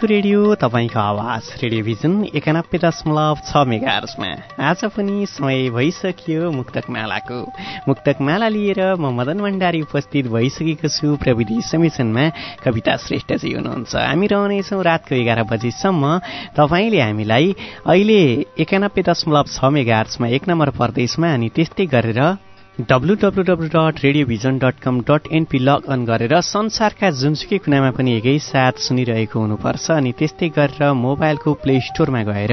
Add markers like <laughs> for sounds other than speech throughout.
तपाईँको रेडियो तपाईँको आवाज रेडियोभिजन एकानब्बे दशमलव छ मेगार्समा आज पनि समय भइसक्यो मुक्तक मालाको। मुक्तक माला लिएर म मदन भण्डारी उपस्थित भइसकेको छु प्रविधि समिशनमा कविता श्रेष्ठजी हुनुहुन्छ। हामी रहनेछौँ रातको एघार बजीसम्म। तपाईँले हामीलाई अहिले एकानब्बे दशमलव छ मेगार्समा एक नम्बर प्रदेशमा अनि त्यस्तै गरेर W W W dot radiovision dot com dot NP log in गरेर संसारका जुनसुकै कुनामा पनि एकैसाथ सुनिरहेको हुनुपर्छ अनि त्यस्तै गरेर मोबाइलको प्ले स्टोरमा गएर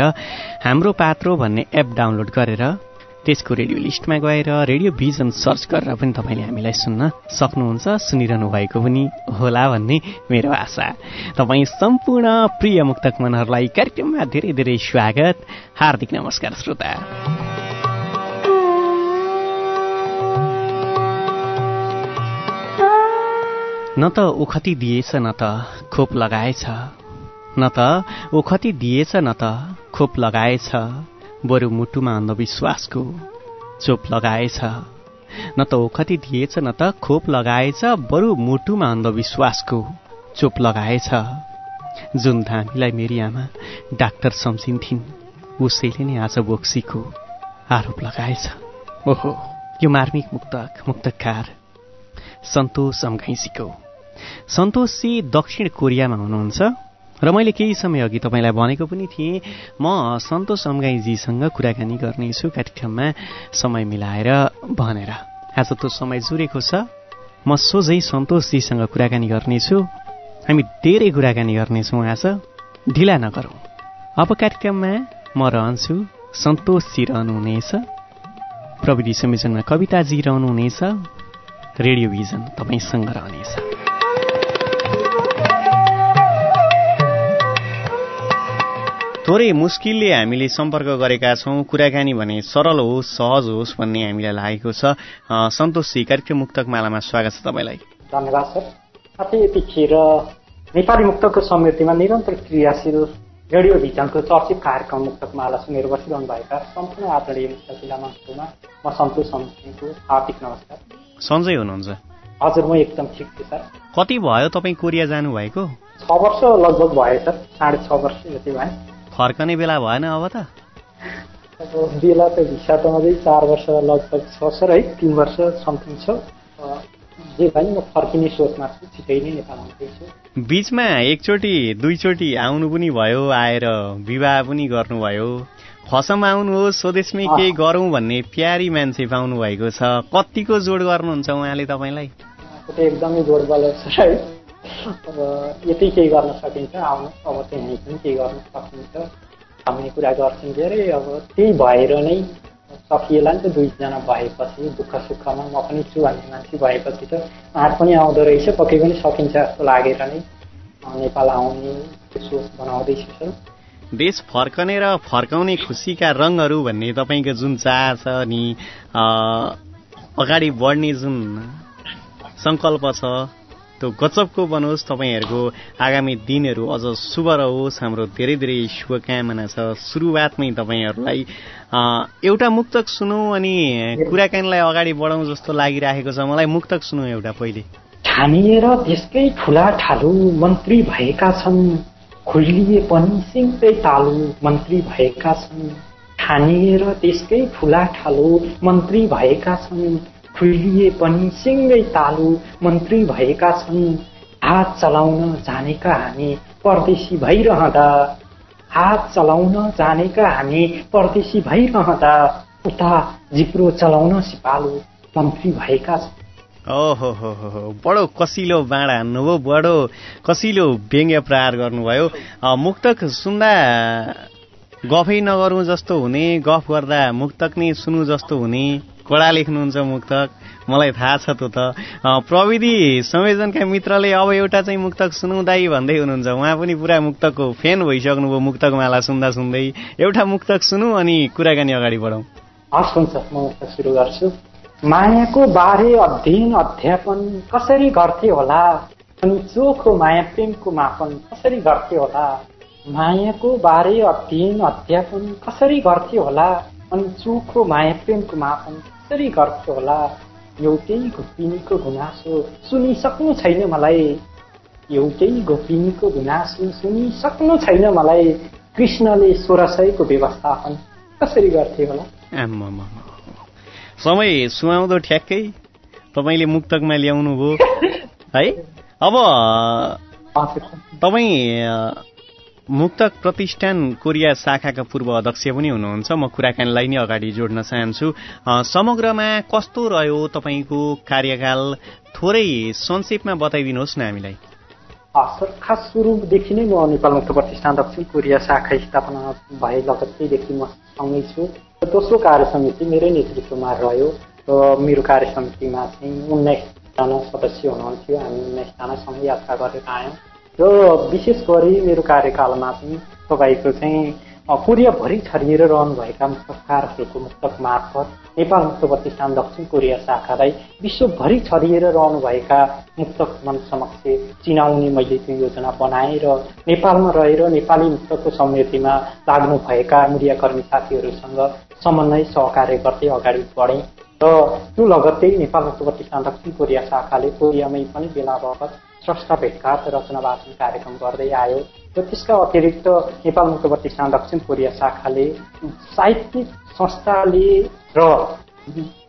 हाम्रो पात्रो भन्ने एप डाउनलोड गरेर त्यसको रेडियो लिस्टमा गएर रेडियो भिजन सर्च गरेर पनि तपाईँले हामीलाई सुन्न सक्नुहुन्छ सुनिरहनु भएको पनि होला भन्ने मेरो आशा। तपाईँ सम्पूर्ण प्रिय मुक्तक मनहरूलाई कार्यक्रममा धेरै धेरै स्वागत। हार्दिक नमस्कार श्रोता। न त ओखती दिएछ न त खोप लगाएछ। न त ओखती दिएछ न त खोप लगाएछ। बरु मुटुमा अन्धविश्वासको चोप लगाएछ। न त ओखती दिएछ न त खोप लगाएछ बरु मुटुमा अन्धविश्वासको चोप लगाएछ। जुन धामीलाई मेरी आमा डाक्टर सम्झिन्थिन् उसैले नै आज बोक्सीको आरोप लगाएछ। ओहो यो मार्मिक मुक्तक मुक्तकार सन्तोष अम्घाइसीको सन्तोषजी दक्षिण कोरियामा हुनुहुन्छ। र मैले केही समय अघि तपाईँलाई भनेको पनि थिएँ म सन्तोष अम्गाईजीसँग कुराकानी गर्नेछु कार्यक्रममा समय मिलाएर भनेर। आज त्यो समय जुरेको छ। म सोझै सन्तोषजीसँग कुराकानी गर्नेछु। हामी धेरै कुराकानी गर्नेछौँ आज। ढिला नगरौँ। अब कार्यक्रममा म रहन्छु। सन्तोषजी रहनुहुनेछ। प्रविधि संयोजनमा कविताजी रहनुहुनेछ। रेडियो भिजन तपाईँसँग रहनेछ। थोरै मुस्किलले हामीले सम्पर्क गरेका छौँ। कुराकानी भने सरल होस् सहज होस् भन्ने हामीलाई लागेको छ। सन्तोषजी कार्यक्रम मुक्तक मालामा स्वागत छ तपाईँलाई। धन्यवाद सर। साथै यतिखेर नेपाली मुक्तको समृद्धिमा निरन्तर क्रियाशील रेडियो भिजनको चर्चित कार्यक्रम मुक्तक माला सुनेर बसिरहनुभएका सम्पूर्ण आदरणीय मन्त्रीमा म सन्तोष सम्झिङको हार्दिक नमस्कार। सन्जय हुनुहुन्छ। हजुर म एकदम ठिक छु सर। कति भयो तपाईँ कोरिया जानुभएको? छ वर्ष लगभग भयो सर। साढे छ वर्ष जति भयो। फर्कने बेला भएन अब त। अब बेला त भिसा त अझै चार वर्ष लगभग छ सर है तिन वर्ष समथिङ छ। जे भए म फर्किने सोचमा छु छिटै नै नेपाल आउँदैछु बिचमा एकचोटि दुईचोटि आउनु पनि भयो आएर विवाह पनि गर्नुभयो। खसम आउनुहोस् स्वदेशमै केही गरौँ भन्ने प्यारी मान्छे पाउनु भएको छ। कतिको जोड गर्नुहुन्छ उहाँले तपाईँलाई? एकदमै जोड बल छ है। अब यतै केही गर्न सकिन्छ आउनु अब चाहिँ यहीँ पनि केही गर्न सकिन्छ भन्ने कुरा गर्छन् के अरे अब त्यही भएर नै सकिएला नि त दुईजना भएपछि दुःख सुखमा म पनि छु भन्ने मान्छे भएपछि त आँट पनि आउँदो रहेछ पक्कै पनि सकिन्छ जस्तो लागेर नै नेपाल आउने त्यो सोच बनाउँदैछु सर देश फर्कने र फर्काउने खुसीका रङहरू भन्ने तपाईँको जुन चाह छ नि अ, अगाडि बढ्ने जुन सङ्कल्प छ त्यो गजबको बनोस् तपाईँहरूको आगामी दिनहरू अझ शुभ रहोस्। हाम्रो धेरै धेरै शुभकामना छ। सुरुवातमै तपाईँहरूलाई एउटा मुक्तक सुनौ अनि कुराकानीलाई अगाडि बढाउँ जस्तो लागिराखेको छ। मलाई मुक्तक सुनौ एउटा पहिले। ठानिएर त्यसकै ठुला ठालु मन्त्री भएका छन्। खुलिए पनि तालु मन्त्री भएका छन्। ठानिएर त्यसकै ठुला ठालु मन्त्री भएका छन्। खुलिए पनि सिङ्गै तालु मन्त्री भएका छन्। हात चलाउन जानेका हामी परदेशी भइरहँदा। हात चलाउन जानेका हामी परदेशी भइरहँदा। उता जिब्रो चलाउन सिपालु मन्त्री भएका छौँ ओहो हो हो हो। बडो कसिलो बाँड हान्नुभयो बडो कसिलो व्यङ्ग्य प्रहार गर्नुभयो। मुक्तक सुन्दा गफै नगरौँ जस्तो हुने गफ गर्दा मुक्तक नै सुनु जस्तो हुने। कडा लेख्नुहुन्छ मुक्तक? मलाई थाहा छ त्यो त। प्रविधि संयोजनका मित्रले अब एउटा चाहिँ मुक्तक सुनाउँदै भन्दै हुनुहुन्छ। उहाँ पनि पुरा मुक्तकको फेन भइसक्नुभयो मुक्तकमाला सुन्दा सुन्दै। एउटा मुक्तक सुनौ अनि कुराकानी अगाडि बढौँ हस् हुन्छ। म सुरु गर्छु। मायाको बारे अध्ययन अध्यापन कसरी गर्थे होला? अनि चोखो माया प्रेमको मापन कसरी गर्थे होला? मायाको बारे अध्ययन अध्यापन कसरी गर्थे होला? अनि चोखो माया प्रेमको मापन कसरी गर्थे होला एउटै गोपिनीको गुनासो सुनिसक्नु छैन मलाई एउटै गोपिनीको गुनासो सुनिसक्नु छैन मलाई कृष्णले सोह्र सयको व्यवस्थापन। कसरी गर्थे होला। समय सुहाउँदो ठ्याक्कै। तपाईँले मुक्तकमा ल्याउनु भयो है? अब <laughs> तपाईँ मुक्तक प्रतिष्ठान कोरिया शाखाका पूर्व अध्यक्ष पनि हुनुहुन्छ। म कुराकानीलाई नै अगाडि जोड्न चाहन्छु। समग्रमा कस्तो रह्यो तपाईँको कार्यकाल? थोरै संक्षेपमा बताइदिनुहोस् न हामीलाई। सर खास सुरुदेखि नै म नेपाल मुक्त प्रतिष्ठान दक्षिण कोरिया शाखा स्थापना भए लगत्तैदेखि म सँगै छु। दोस्रो कार्य समिति मेरै नेतृत्वमा रह्यो। र मेरो कार्य समितिमा चाहिँ उन्नाइसजना सदस्य हुनुहुन्थ्यो। हामी उन्नाइसजना सँगै यात्रा गरेर आयौँ। र विशेष गरी मेरो कार्यकालमा चाहिँ तपाईँको चाहिँ कोरियाभरि छरिएर रहनुभएका मुक्तकारहरूको मुक्तक मार्फत नेपाल मुक्त प्रतिष्ठान दक्षिण कोरिया शाखालाई विश्वभरि छरिएर रहनुभएका मुक्तक मन समक्ष चिनाउने मैले त्यो योजना बनाएँ र नेपालमा रहेर नेपाली मुक्तकको समृद्धिमा लाग्नुभएका मिडियाकर्मी साथीहरूसँग समन्वय सहकार्य गर्दै अगाडि बढेँ। र त्यो लगत्तै नेपाल मुक्त प्रतिष्ठान दक्षिण कोरिया शाखाले कोरियामै पनि बेला बखत स्रष्टा भेटघाट रचना वाचन कार्यक्रम गर्दै आयो। र त्यसका अतिरिक्त नेपाल मुक्त प्रतिष्ठान दक्षिण कोरिया शाखाले साहित्यिक संस्थाले र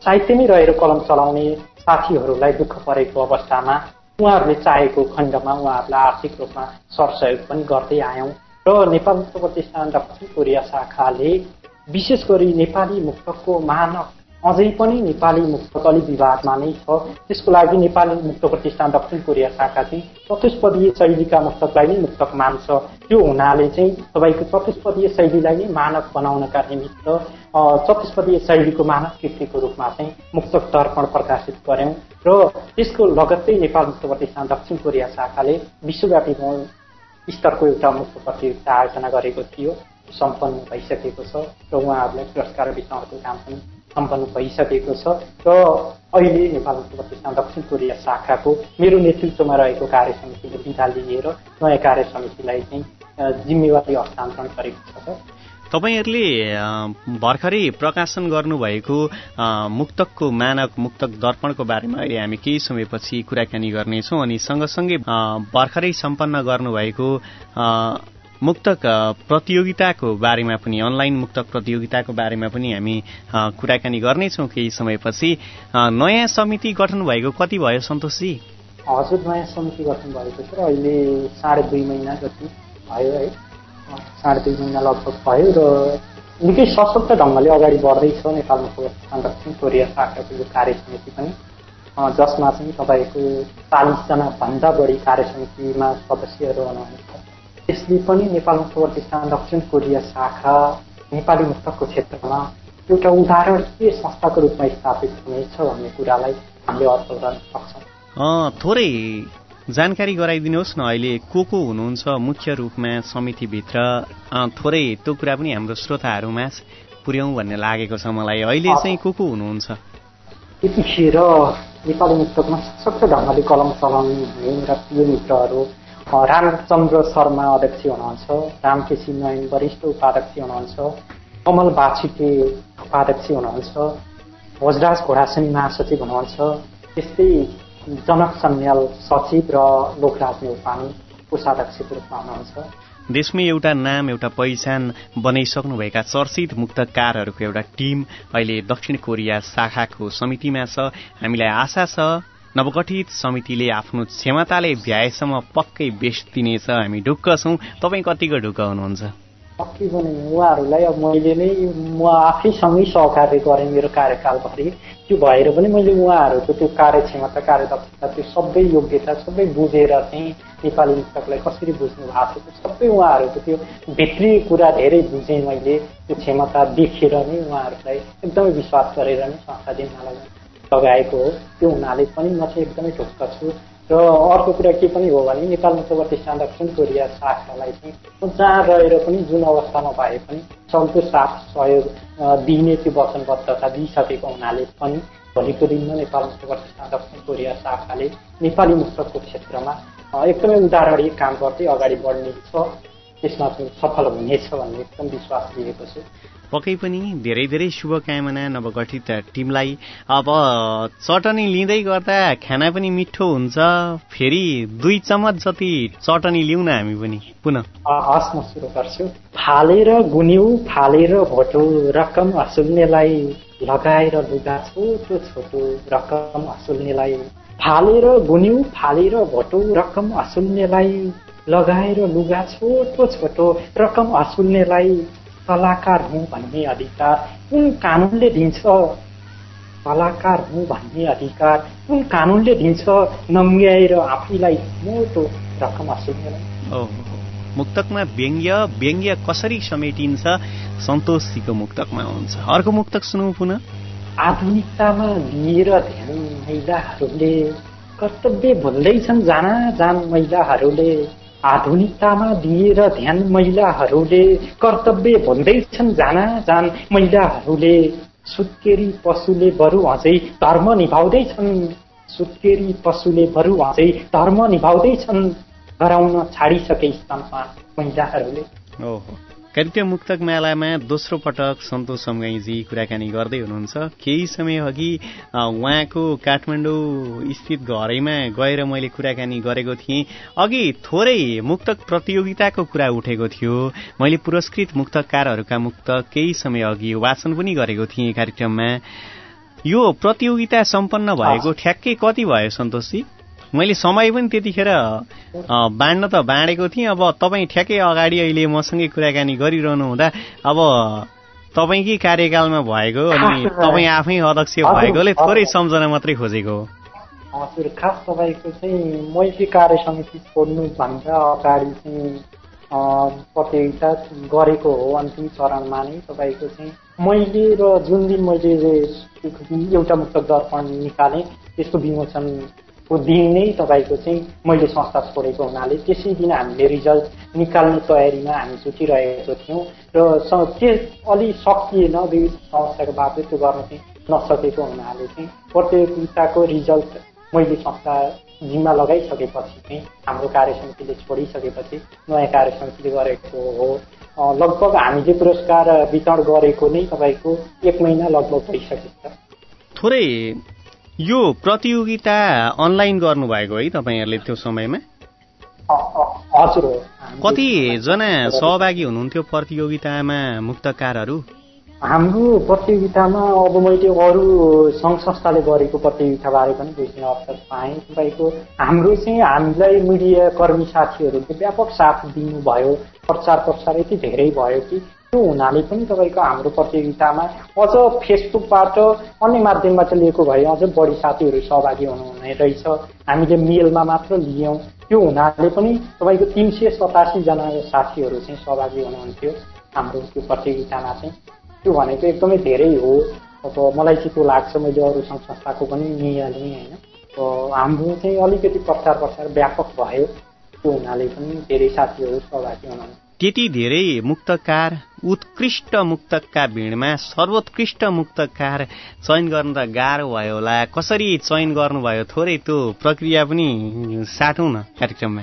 साहित्यमै रहेर कलम चलाउने साथीहरूलाई दुःख परेको अवस्थामा उहाँहरूले चाहेको खण्डमा उहाँहरूलाई आर्थिक रूपमा सरसहयोग पनि गर्दै आयौँ। र नेपाल मुक्त प्रतिष्ठान दक्षिण कोरिया शाखाले विशेष गरी नेपाली मुक्तको मानक अझै पनि नेपाली मुक्तक अलि विवादमा नै छ। त्यसको लागि नेपाली मुक्त प्रतिष्ठान दक्षिण कोरिया शाखा चाहिँ चतुष्पदीय शैलीका मुक्तकलाई नै मुक्तक मान्छ। त्यो हुनाले चाहिँ तपाईँको चतुष्पदीय शैलीलाई नै मानक बनाउनका निमित्त चतुष्पदीय शैलीको मानक कृतिको रूपमा चाहिँ मुक्तक दर्पण प्रकाशित गर्यौँ र त्यसको लगत्तै नेपाल मुक्त प्रतिष्ठान दक्षिण कोरिया शाखाले विश्वव्यापी स्तरको एउटा मुक्त प्रतियोगिता आयोजना गरेको थियो। सम्पन्न भइसकेको छ। र उहाँहरूलाई पुरस्कार वितरणको काम पनि सम्पन्न भइसकेको छ। र अहिले नेपाल प्रतिष्ठान दक्षिण कोरिया शाखाको मेरो नेतृत्वमा रहेको कार्य समितिले विधा लिएर नयाँ कार्य समितिलाई चाहिँ जिम्मेवारी हस्तान्तरण गरेको छ तपाईँहरूले भर्खरै प्रकाशन गर्नुभएको मुक्तकको मानक मुक्तक दर्पणको बारेमा अहिले हामी केही समयपछि कुराकानी गर्नेछौँ अनि सँगसँगै भर्खरै सम्पन्न गर्नुभएको मुक्तक प्रतियोगिताको बारेमा पनि अनलाइन मुक्तक प्रतियोगिताको बारेमा पनि हामी कुराकानी गर्नेछौँ केही समयपछि। नयाँ समिति गठन भएको कति भयो सन्तोषजी? हजुर नयाँ समिति गठन भएको छ अहिले साढे दुई महिना जति भयो है। साढे दुई महिना लगभग भयो र निकै सशक्त ढङ्गले अगाडि बढ्दैछ नेपाल मुक्त प्रतिष्ठान दक्षिण कोरिया शाखाको यो कार्य समिति पनि जसमा चाहिँ तपाईँको चालिसजना भन्दा बढी कार्य समितिमा सदस्यहरू हुनुहुन्छ। यसले पनि नेपाल मुक्त प्रतिष्ठान दक्षिण कोरिया शाखा नेपाली मुक्तको क्षेत्रमा एउटा उदाहरणीय संस्थाको रूपमा स्थापित हुनेछ भन्ने कुरालाई हामीले अर्थ गर्न सक्छौँ थोरै जानकारी गराइदिनुहोस् न। अहिले को को हुनुहुन्छ? मुख्य रूपमा समितिभित्र थोरै त्यो कुरा पनि हाम्रो श्रोताहरूमा पुर्याउँ भन्ने लागेको छ मलाई। अहिले चाहिँ को को हुनुहुन्छ? यतिखेर नेपाली मुक्तकमा सशक्त ढङ्गले कलम चलाउने हुने मेरा प्रिय मित्रहरू रामचन्द्र शर्मा अध्यक्ष हुनुहुन्छ रामकेशी नयन वरिष्ठ उपाध्यक्ष हुनुहुन्छ कमल बाछिटे उपाध्यक्ष हुनुहुन्छ भोजराज घोडासनी महासचिव हुनुहुन्छ त्यस्तै जनक सन्याल सचिव र लोकराज नेउपानी कोषाध्यक्षको रूपमा हुनुहुन्छ। देशमै एउटा नाम एउटा पहिचान बनाइसक्नुभएका चर्चित मुक्तकारहरूको एउटा टिम अहिले दक्षिण कोरिया शाखाको समितिमा छ। हामीलाई आशा छ नवगठित समितिले आफ्नो क्षमताले भ्याएसम्म पक्कै बेस्ट दिनेछ हामी ढुक्क छौँ। तपाईँ कतिको ढुक्क हुनुहुन्छ? पक्कै पनि उहाँहरूलाई अब मैले नै म आफैसँगै सहकार्य गरेँ मेरो कार्यकालभरि। त्यो भएर पनि मैले उहाँहरूको त्यो कार्यक्षमता कार्यदक्षता त्यो सबै योग्यता सबै बुझेर चाहिँ नेपाली मुक्तकलाई कसरी बुझ्नु भएको छ सबै उहाँहरूको त्यो भित्री कुरा धेरै बुझेँ मैले। त्यो क्षमता देखेर नै उहाँहरूलाई एकदमै विश्वास गरेर नै संस्था दिनमा लगाएको हो त्यो हुनाले पनि म चाहिँ एकदमै ढुक्क छु। र अर्को कुरा के पनि हो भने नेपाल मुक्तवर्ती दक्षिण कोरिया शाखालाई चाहिँ जहाँ रहेर पनि जुन अवस्थामा भए पनि सक्दो साथ सहयोग दिने त्यो वचनबद्धता दिइसकेको हुनाले पनि भोलिको दिनमा नेपाल मुक्तवर्ती दक्षिण कोरिया शाखाले नेपाली मुक्तको क्षेत्रमा एकदमै उदाहरणीय काम गर्दै अगाडि बढ्ने छ त्यसमा चाहिँ सफल हुनेछ भन्ने एकदम विश्वास दिएको छु। पक्कै पनि धेरै धेरै शुभकामना नवगठित टिमलाई। अब चटनी लिँदै गर्दा खाना पनि मिठो हुन्छ फेरि दुई चमच जति चटनी लिउँ न हामी पनि पुनः। हस् म सुरु गर्छु। फालेर गुन्यौ फालेर भोटो रकम असुल्नेलाई लगाएर लुगा छोटो छोटो रकम असुल्नेलाई फालेर गुन्यौ फालेर भोटो रकम असुल्नेलाई लगाएर लुगा छोटो छोटो रकम असुल्नेलाई कलाकार हुँ भन्ने अधिकार कुन कानुनले दिन्छ कलाकार हुँ भन्ने अधिकार कुन कानुनले दिन्छ नम्ग्याएर आफैलाई मोटो रकम असुल्नेलाई मुक्तकमा व्यङ्ग्य व्यङ्ग्य कसरी समेटिन्छ सन्तोषजीको मुक्तकमा हुन्छ अर्को मुक्तक सुनौ पुनः आधुनिकतामा लिएर ध्यान महिलाहरूले कर्तव्य भुल्दैछन् जान जान महिलाहरूले आधुनिकतामा दिएर ध्यान महिलाहरूले कर्तव्य भन्दैछन् जान जान महिलाहरूले सुत्केरी पशुले बरु अझै धर्म निभाउँदैछन्। सुत्केरी पशुले बरु अझै धर्म निभाउँदैछन्। गराउन छाडिसके स्तनपान महिलाहरूले। कार्यक्रम मुक्तक मेलामा दोस्रो पटक सन्तोष समगाईजी कुराकानी गर्दै हुनुहुन्छ। केही समय अघि उहाँको काठमाडौँ स्थित घरैमा गएर मैले कुराकानी गरेको थिएँ। अघि थोरै मुक्तक प्रतियोगिताको कुरा उठेको थियो। मैले पुरस्कृत मुक्तकारहरूका मुक्त केही समय अघि वाचन पनि गरेको थिएँ कार्यक्रममा। यो प्रतियोगिता सम्पन्न भएको ठ्याक्कै कति भयो सन्तोषजी? मैले समय पनि त्यतिखेर बाँड्न त बाँडेको थिएँ। अब तपाईँ ठ्याक्कै अगाडि अहिले मसँगै कुराकानी गरिरहनु हुँदा अब तपाईँकै कार्यकालमा भएको अनि तपाईँ आफै अध्यक्ष भएकोले थोरै सम्झना मात्रै खोजेको हो। हजुर खास तपाईँको चाहिँ मैले कार्य समिति छोड्नुभन्दा अगाडि चाहिँ प्रतियोगिता गरेको हो अन्तिम चरणमा नै। तपाईँको चाहिँ मैले र जुन दिन मैले एउटा मुक्त दर्पण निकालेँ त्यसको विमोचन को दिन नै तपाईँको चाहिँ मैले संस्था छोडेको हुनाले त्यसै दिन हामीले रिजल्ट निकाल्ने तयारीमा हामी जुटिरहेको थियौँ र त्यो अलि सकिएन विविध समस्याको बावजुद त्यो गर्न चाहिँ नसकेको हुनाले चाहिँ प्रतियोगिताको रिजल्ट मैले संस्था जिम्मा लगाइसकेपछि चाहिँ हाम्रो कार्यसमितिले छोडिसकेपछि नयाँ कार्यसमितिले गरेको हो। लगभग हामीले पुरस्कार वितरण गरेको नै तपाईँको एक महिना लगभग भइसकेको छ। थोरै यो प्रतियोगिता अनलाइन गर्नुभएको है तपाईँहरूले त्यो समयमा? हजुर। कतिजना सहभागी हुनुहुन्थ्यो प्रतियोगितामा मुक्तकारहरू? हाम्रो प्रतियोगितामा अब मैले अरू सङ्घ संस्थाले गरेको प्रतियोगिताबारे पनि बुझ्ने अवसर पाएँ। तपाईँको हाम्रो चाहिँ हामीलाई मिडिया कर्मी साथीहरूले व्यापक साथ दिनुभयो। प्रचार प्रसार यति धेरै भयो कि त्यो हुनाले पनि तपाईँको हाम्रो प्रतियोगितामा अझ फेसबुकबाट अन्य माध्यमबाट लिएको भए अझ बढी साथीहरू सहभागी हुनुहुने रहेछ। हामीले मेलमा मात्र लियौँ। त्यो हुनाले पनि तपाईँको तिन सय सतासीजना साथीहरू चाहिँ सहभागी हुनुहुन्थ्यो हाम्रो त्यो प्रतियोगितामा चाहिँ। त्यो भनेको एकदमै धेरै हो। अब मलाई चाहिँ त्यो लाग्छ मैले अरू सङ्घ संस्थाको पनि निहालेँ होइन। हाम्रो चाहिँ अलिकति प्रचार प्रसार व्यापक भयो। त्यति धेरै मुक्तकार उत्कृष्ट मुक्तकका भिडमा सर्वोत्कृष्ट मुक्तकार चयन गर्न त गाह्रो भयो होला। कसरी चयन गर्नुभयो थोरै त्यो प्रक्रिया पनि साटौँ न कार्यक्रममा?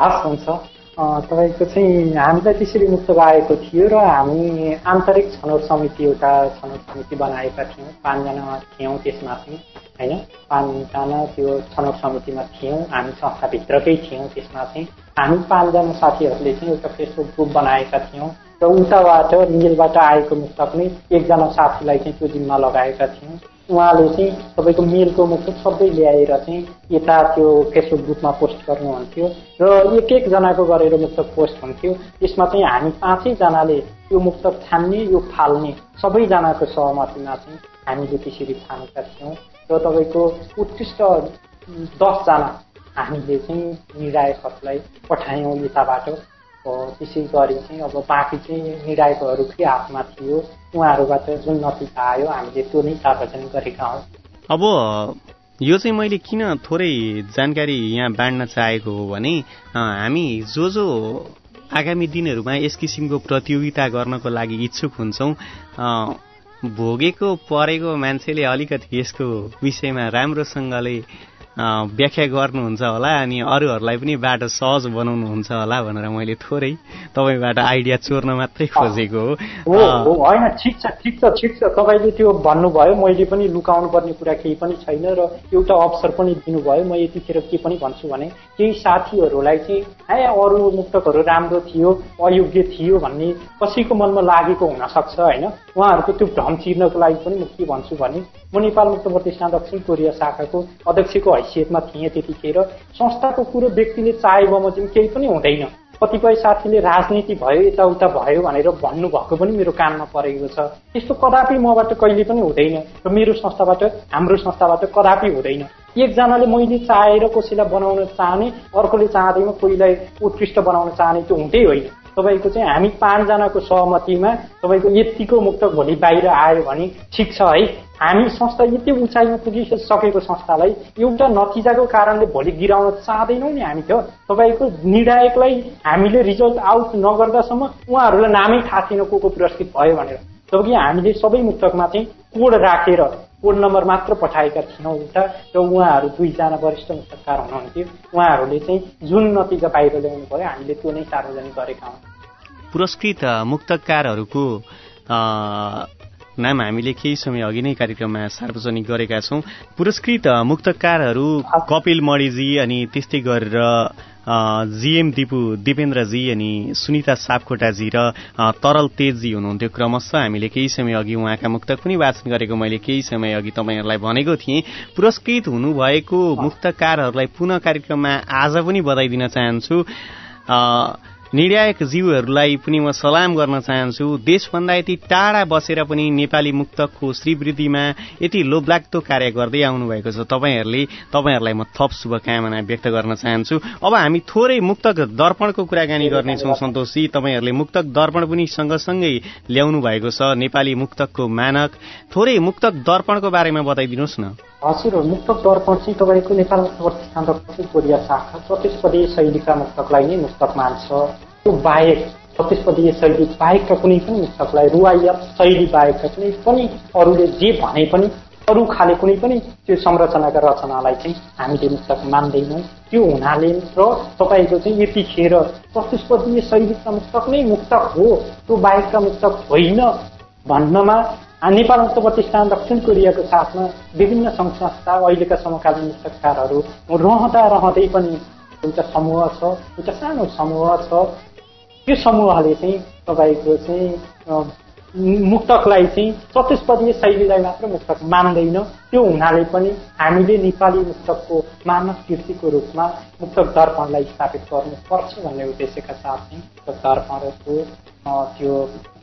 हस् हुन्छ। तपाईँको चाहिँ हामीलाई त्यसरी मुक्त आएको थियो र हामी आन्तरिक छनौट समिति एउटा छनौट समिति बनाएका थियौँ पाँचजना थियौँ त्यसमा चाहिँ होइन पाँचजना त्यो छनौट समितिमा थियौँ हामी संस्थाभित्रकै थियौँ त्यसमा चाहिँ हामी पाँचजना साथीहरूले चाहिँ एउटा फेसबुक ग्रुप बनाएका थियौँ र उताबाट मिलबाट आएको मुक्तक नै एकजना साथीलाई चाहिँ त्यो जिम्मा लगाएका थियौँ उहाँले चाहिँ तपाईँको मेलको मुक्तक सबै ल्याएर चाहिँ यता त्यो फेसबुक ग्रुपमा पोस्ट गर्नुहुन्थ्यो र एक एकजनाको गरेर मुक्तक पोस्ट हुन्थ्यो। यसमा चाहिँ हामी पाँचैजनाले यो मुक्तक छान्ने यो फाल्ने सबैजनाको सहमतिमा चाहिँ हामीले त्यसरी छानेका थियौँ र तपाईँको उत्कृष्ट दसजना हामीले चाहिँ निर्णायकहरूलाई पठायौँ यताबाट। त्यसै गरी चाहिँ अब बाँकी चाहिँ निर्णायकहरूकै हातमा थियो उहाँहरूबाट जुन नतिजा आयो हामीले त्यो नै सार्वजनिक गरेका हौँ। अब यो चाहिँ मैले किन थोरै जानकारी यहाँ बाँड्न चाहेको हो भने हामी जो जो आगामी दिनहरूमा यस किसिमको प्रतियोगिता गर्नको लागि इच्छुक हुन्छौँ भोगेको परेको मान्छेले अलिकति यसको विषयमा राम्रोसँगले व्याख्या गर्नुहुन्छ होला अनि अरूहरूलाई पनि बाटो सहज बनाउनुहुन्छ होला भनेर मैले थोरै तपाईँबाट आइडिया चोर्न मात्रै खोजेको हो। होइन ठिक छ ठिक छ ठिक छ। तपाईँले त्यो भन्नुभयो मैले पनि लुकाउनु पर्ने कुरा केही पनि छैन र एउटा अवसर पनि दिनुभयो। म यतिखेर के पनि भन्छु भने केही साथीहरूलाई चाहिँ है अरू मुक्तकहरू राम्रो थियो अयोग्य थियो भन्ने कसैको मनमा लागेको हुनसक्छ होइन? उहाँहरूको त्यो भ्रम चिर्नको लागि पनि म के भन्छु भने म नेपाल मुक्त प्रतिष्ठान दक्षिण कोरिया शाखाको अध्यक्षको हैसियतमा थिएँ त्यतिखेर। संस्थाको कुरो व्यक्तिले चाहे बमोजिम केही पनि हुँदैन। कतिपय साथीले राजनीति भयो यताउता भयो भनेर भन्नुभएको पनि मेरो कानमा परेको छ। त्यस्तो कदापि मबाट कहिले पनि हुँदैन र मेरो संस्थाबाट हाम्रो संस्थाबाट कदापि हुँदैन। एकजनाले मैले चाहेर कसैलाई बनाउन चाहने अर्कोले चाहँदैमा कोहीलाई उत्कृष्ट बनाउन चाहने त्यो हुँदै होइन। तपाईँको चाहिँ हामी पाँचजनाको सहमतिमा तपाईँको यतिको मुक्त भोलि बाहिर आयो भने ठिक छ है? हामी संस्था यति उचाइमा पुगिसकेको संस्थालाई एउटा नतिजाको कारणले भोलि गिराउन चाहँदैनौँ नि हामी त तपाईँको निर्णायकलाई हामीले रिजल्ट आउट नगर्दासम्म उहाँहरूलाई नामै थाहा थिएन को को पुरस्कृत भयो भनेर। जबकि हामीले सबै मुक्तकमा चाहिँ कोड राखेर कोड नम्बर मात्र पठाएका थियौँ उता र उहाँहरू दुईजना वरिष्ठ मुक्तकार हुनुहुन्थ्यो। उहाँहरूले चाहिँ जुन नतिजा बाहिर ल्याउनु भयो हामीले त्यो नै सार्वजनिक गरेका हौँ। पुरस्कृत मुक्तकारहरूको नाम हामीले केही समय अघि नै कार्यक्रममा सार्वजनिक गरेका छौँ। पुरस्कृत मुक्तकारहरू कपिल मणिजी अनि त्यस्तै गरेर जिएम दिपु दिपेन्द्रजी अनि सुनिता सापकोटाजी र तरल तेजजी हुनुहुन्थ्यो क्रमशः। हामीले केही समय अघि उहाँका मुक्तक पनि वाचन गरेको मैले केही समय अघि तपाईँहरूलाई भनेको थिएँ। पुरस्कृत हुनुभएको मुक्तकारहरूलाई पुनः कार्यक्रममा आज पनि बधाई दिन चाहन्छु। निर्णायक जीवहरूलाई पनि म सलाम गर्न चाहन्छु। देशभन्दा यति टाढा बसेर पनि नेपाली मुक्तकको श्रीवृद्धिमा यति लोभलाग्दो कार्य गर्दै आउनुभएको छ तपाईँहरूले तपाईँहरूलाई म थप शुभकामना व्यक्त गर्न चाहन्छु। अब हामी थोरै मुक्तक दर्पणको कुराकानी गर्नेछौँ सन्तोषजी तपाईँहरूले मुक्तक दर्पण पनि सँगसँगै ल्याउनु भएको छ। नेपाली मुक्तकको मानक। थोरै मुक्तक दर्पणको बारेमा बताइदिनुहोस् न। हजुर मुक्तक दर्पण चाहिँ तपाईँको नेपाल प्रतिष्ठान दक्षिण कोरिया शाखा प्रतिस्पर्धी शैलीका मुक्तकलाई नै मुक्तक मान्छ त्यो बाहेक प्रतिस्पर्धी शैली बाहेकका कुनै पनि मुक्तकलाई रुवायत शैली बाहेकका कुनै पनि अरूले जे भने पनि अरू खाले कुनै पनि त्यो संरचनाका रचनालाई चाहिँ हामीले मुक्तक मान्दैनौँ। त्यो हुनाले र तपाईँको चाहिँ यतिखेर प्रतिस्पर्धी शैलीका मुक्तक नै मुक्तक हो त्यो बाहेकका मुक्तक होइन भन्नमा नेपाल मुक्त प्रतिष्ठान दक्षिण कोरियाको साथमा विभिन्न सङ्घ संस्था अहिलेका समकालीन मुक्तकारहरू रहँदा रहँदै पनि एउटा समूह छ एउटा सानो समूह छ। त्यो समूहले चाहिँ तपाईँको चाहिँ मुक्तकलाई चाहिँ प्रतिस्पर्धी शैलीलाई मात्र मुक्तक मान्दैन। त्यो हुनाले पनि हामीले नेपाली मुक्तकको मानव कृतिको रूपमा मुक्तक दर्पणलाई स्थापित गर्नुपर्छ भन्ने उद्देश्यका साथ चाहिँ मुक्तक दर्पणको त्यो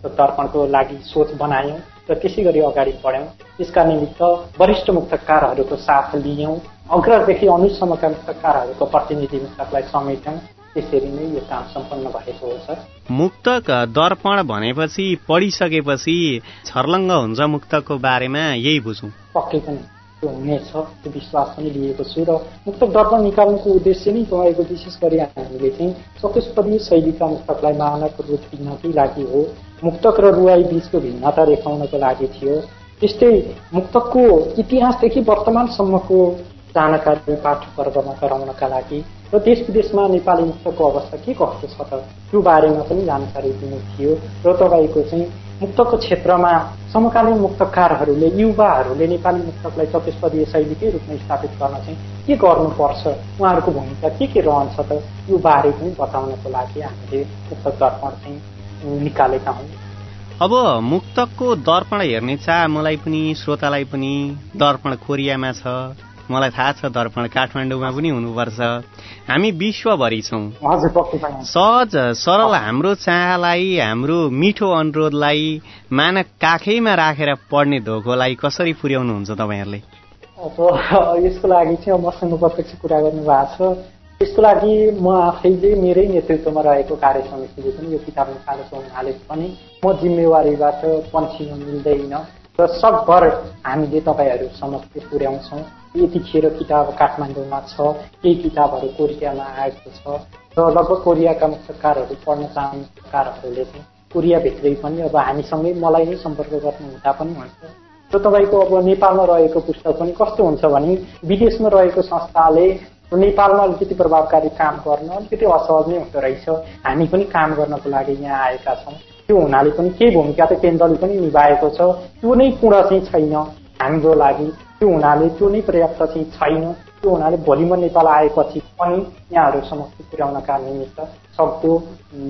दर्पणको लागि सोच बनायौँ र त्यसै गरी अगाडि बढ्यौँ। यसका निमित्त वरिष्ठ मुक्तकारहरूको साथ लियौँ। अग्रदेखि अनुसम्मका मुक्तकारहरूको प्रतिनिधि मुक्तकलाई समेट्यौँ त्यसरी नै यो काम सम्पन्न भएको हो सर। मुक्तक दर्पण भनेपछि पढिसकेपछि छर्लङ्ग हुन्छ मुक्तकको बारेमा यही बुझौँ। पक्कै पनि। हुनेछ त्यो विश्वास पनि लिएको छु र मुक्तक दर्पण निकाल्नुको उद्देश्य नै तपाईँको विशेष गरी हामीले चाहिँ चतुष्पदीय शैलीका मुक्तकलाई मानक रूप दिनकै लागि हो मुक्तक र रुवाई बीचको भिन्नता देखाउनको लागि थियो त्यस्तै मुक्तकको इतिहासदेखि वर्तमानसम्मको जानकारी पाठ्यवर्गमा गराउनका लागि र देश विदेशमा नेपाली मुक्तको अवस्था के कस्तो छ त त्यो बारेमा पनि जानकारी दिनु थियो र तपाईँको चाहिँ मुक्तको क्षेत्रमा समकालीन मुक्तकारहरूले युवाहरूले नेपाली मुक्तकलाई चतुष्पदीय शैलीकै रूपमा स्थापित गर्न चाहिँ के गर्नुपर्छ? उहाँहरूको भूमिका के के रहन्छ त? यो बारे पनि बताउनको लागि हामीले मुक्तक दर्पण चाहिँ निकालेका हुन् अब मुक्तकको दर्पण हेर्ने चाह मलाई पनि श्रोतालाई पनि दर्पण कोरियामा छ। मलाई थाहा छ दर्पण काठमाडौँमा पनि हुनुपर्छ। हामी विश्वभरि छौँ। सहज सरल हाम्रो चाहलाई हाम्रो मिठो अनुरोधलाई मानक काखैमा राखेर पढ्ने धोकोलाई कसरी पुर्याउनुहुन्छ तपाईँहरूले? अब यसको लागि चाहिँ मसँग प्रत्यक्ष कुरा गर्नु भएको छ। यसको लागि म आफैले मेरै नेतृत्वमा रहेको कार्य समितिले पनि यो किताब निकालेको हुनाले पनि म जिम्मेवारीबाट पन्छिन मिल्दैन। र सकभर हामीले तपाईँहरू समक्ष पुर्याउँछौँ। यतिखेर किताब काठमाडौँमा छ केही किताबहरू कोरियामा आएको छ। र लगभग कोरियाका मुक्तकारहरू पढ्न चाहने मुक्तकारहरूले चाहिँ कोरियाभित्रै पनि अब हामीसँगै मलाई नै सम्पर्क गर्नु हुँदा पनि हुन्छ। र तपाईँको अब नेपालमा रहेको पुस्तक पनि कस्तो हुन्छ भने विदेशमा रहेको संस्थाले नेपालमा अलिकति प्रभावकारी काम गर्न अलिकति असहज नै हुँदो रहेछ। हामी पनि काम गर्नको लागि यहाँ आएका छौँ। त्यो हुनाले पनि केही भूमिका त केन्द्रले पनि निभाएको छ। त्यो नै पूर्ण चाहिँ छैन। हाम्रो लागि त्यो हुनाले त्यो नै पर्याप्त चाहिँ छैन। त्यो हुनाले भोलि म नेपाल आएपछि पनि यहाँहरू समक्ष पुर्याउनका निमित्त सक्दो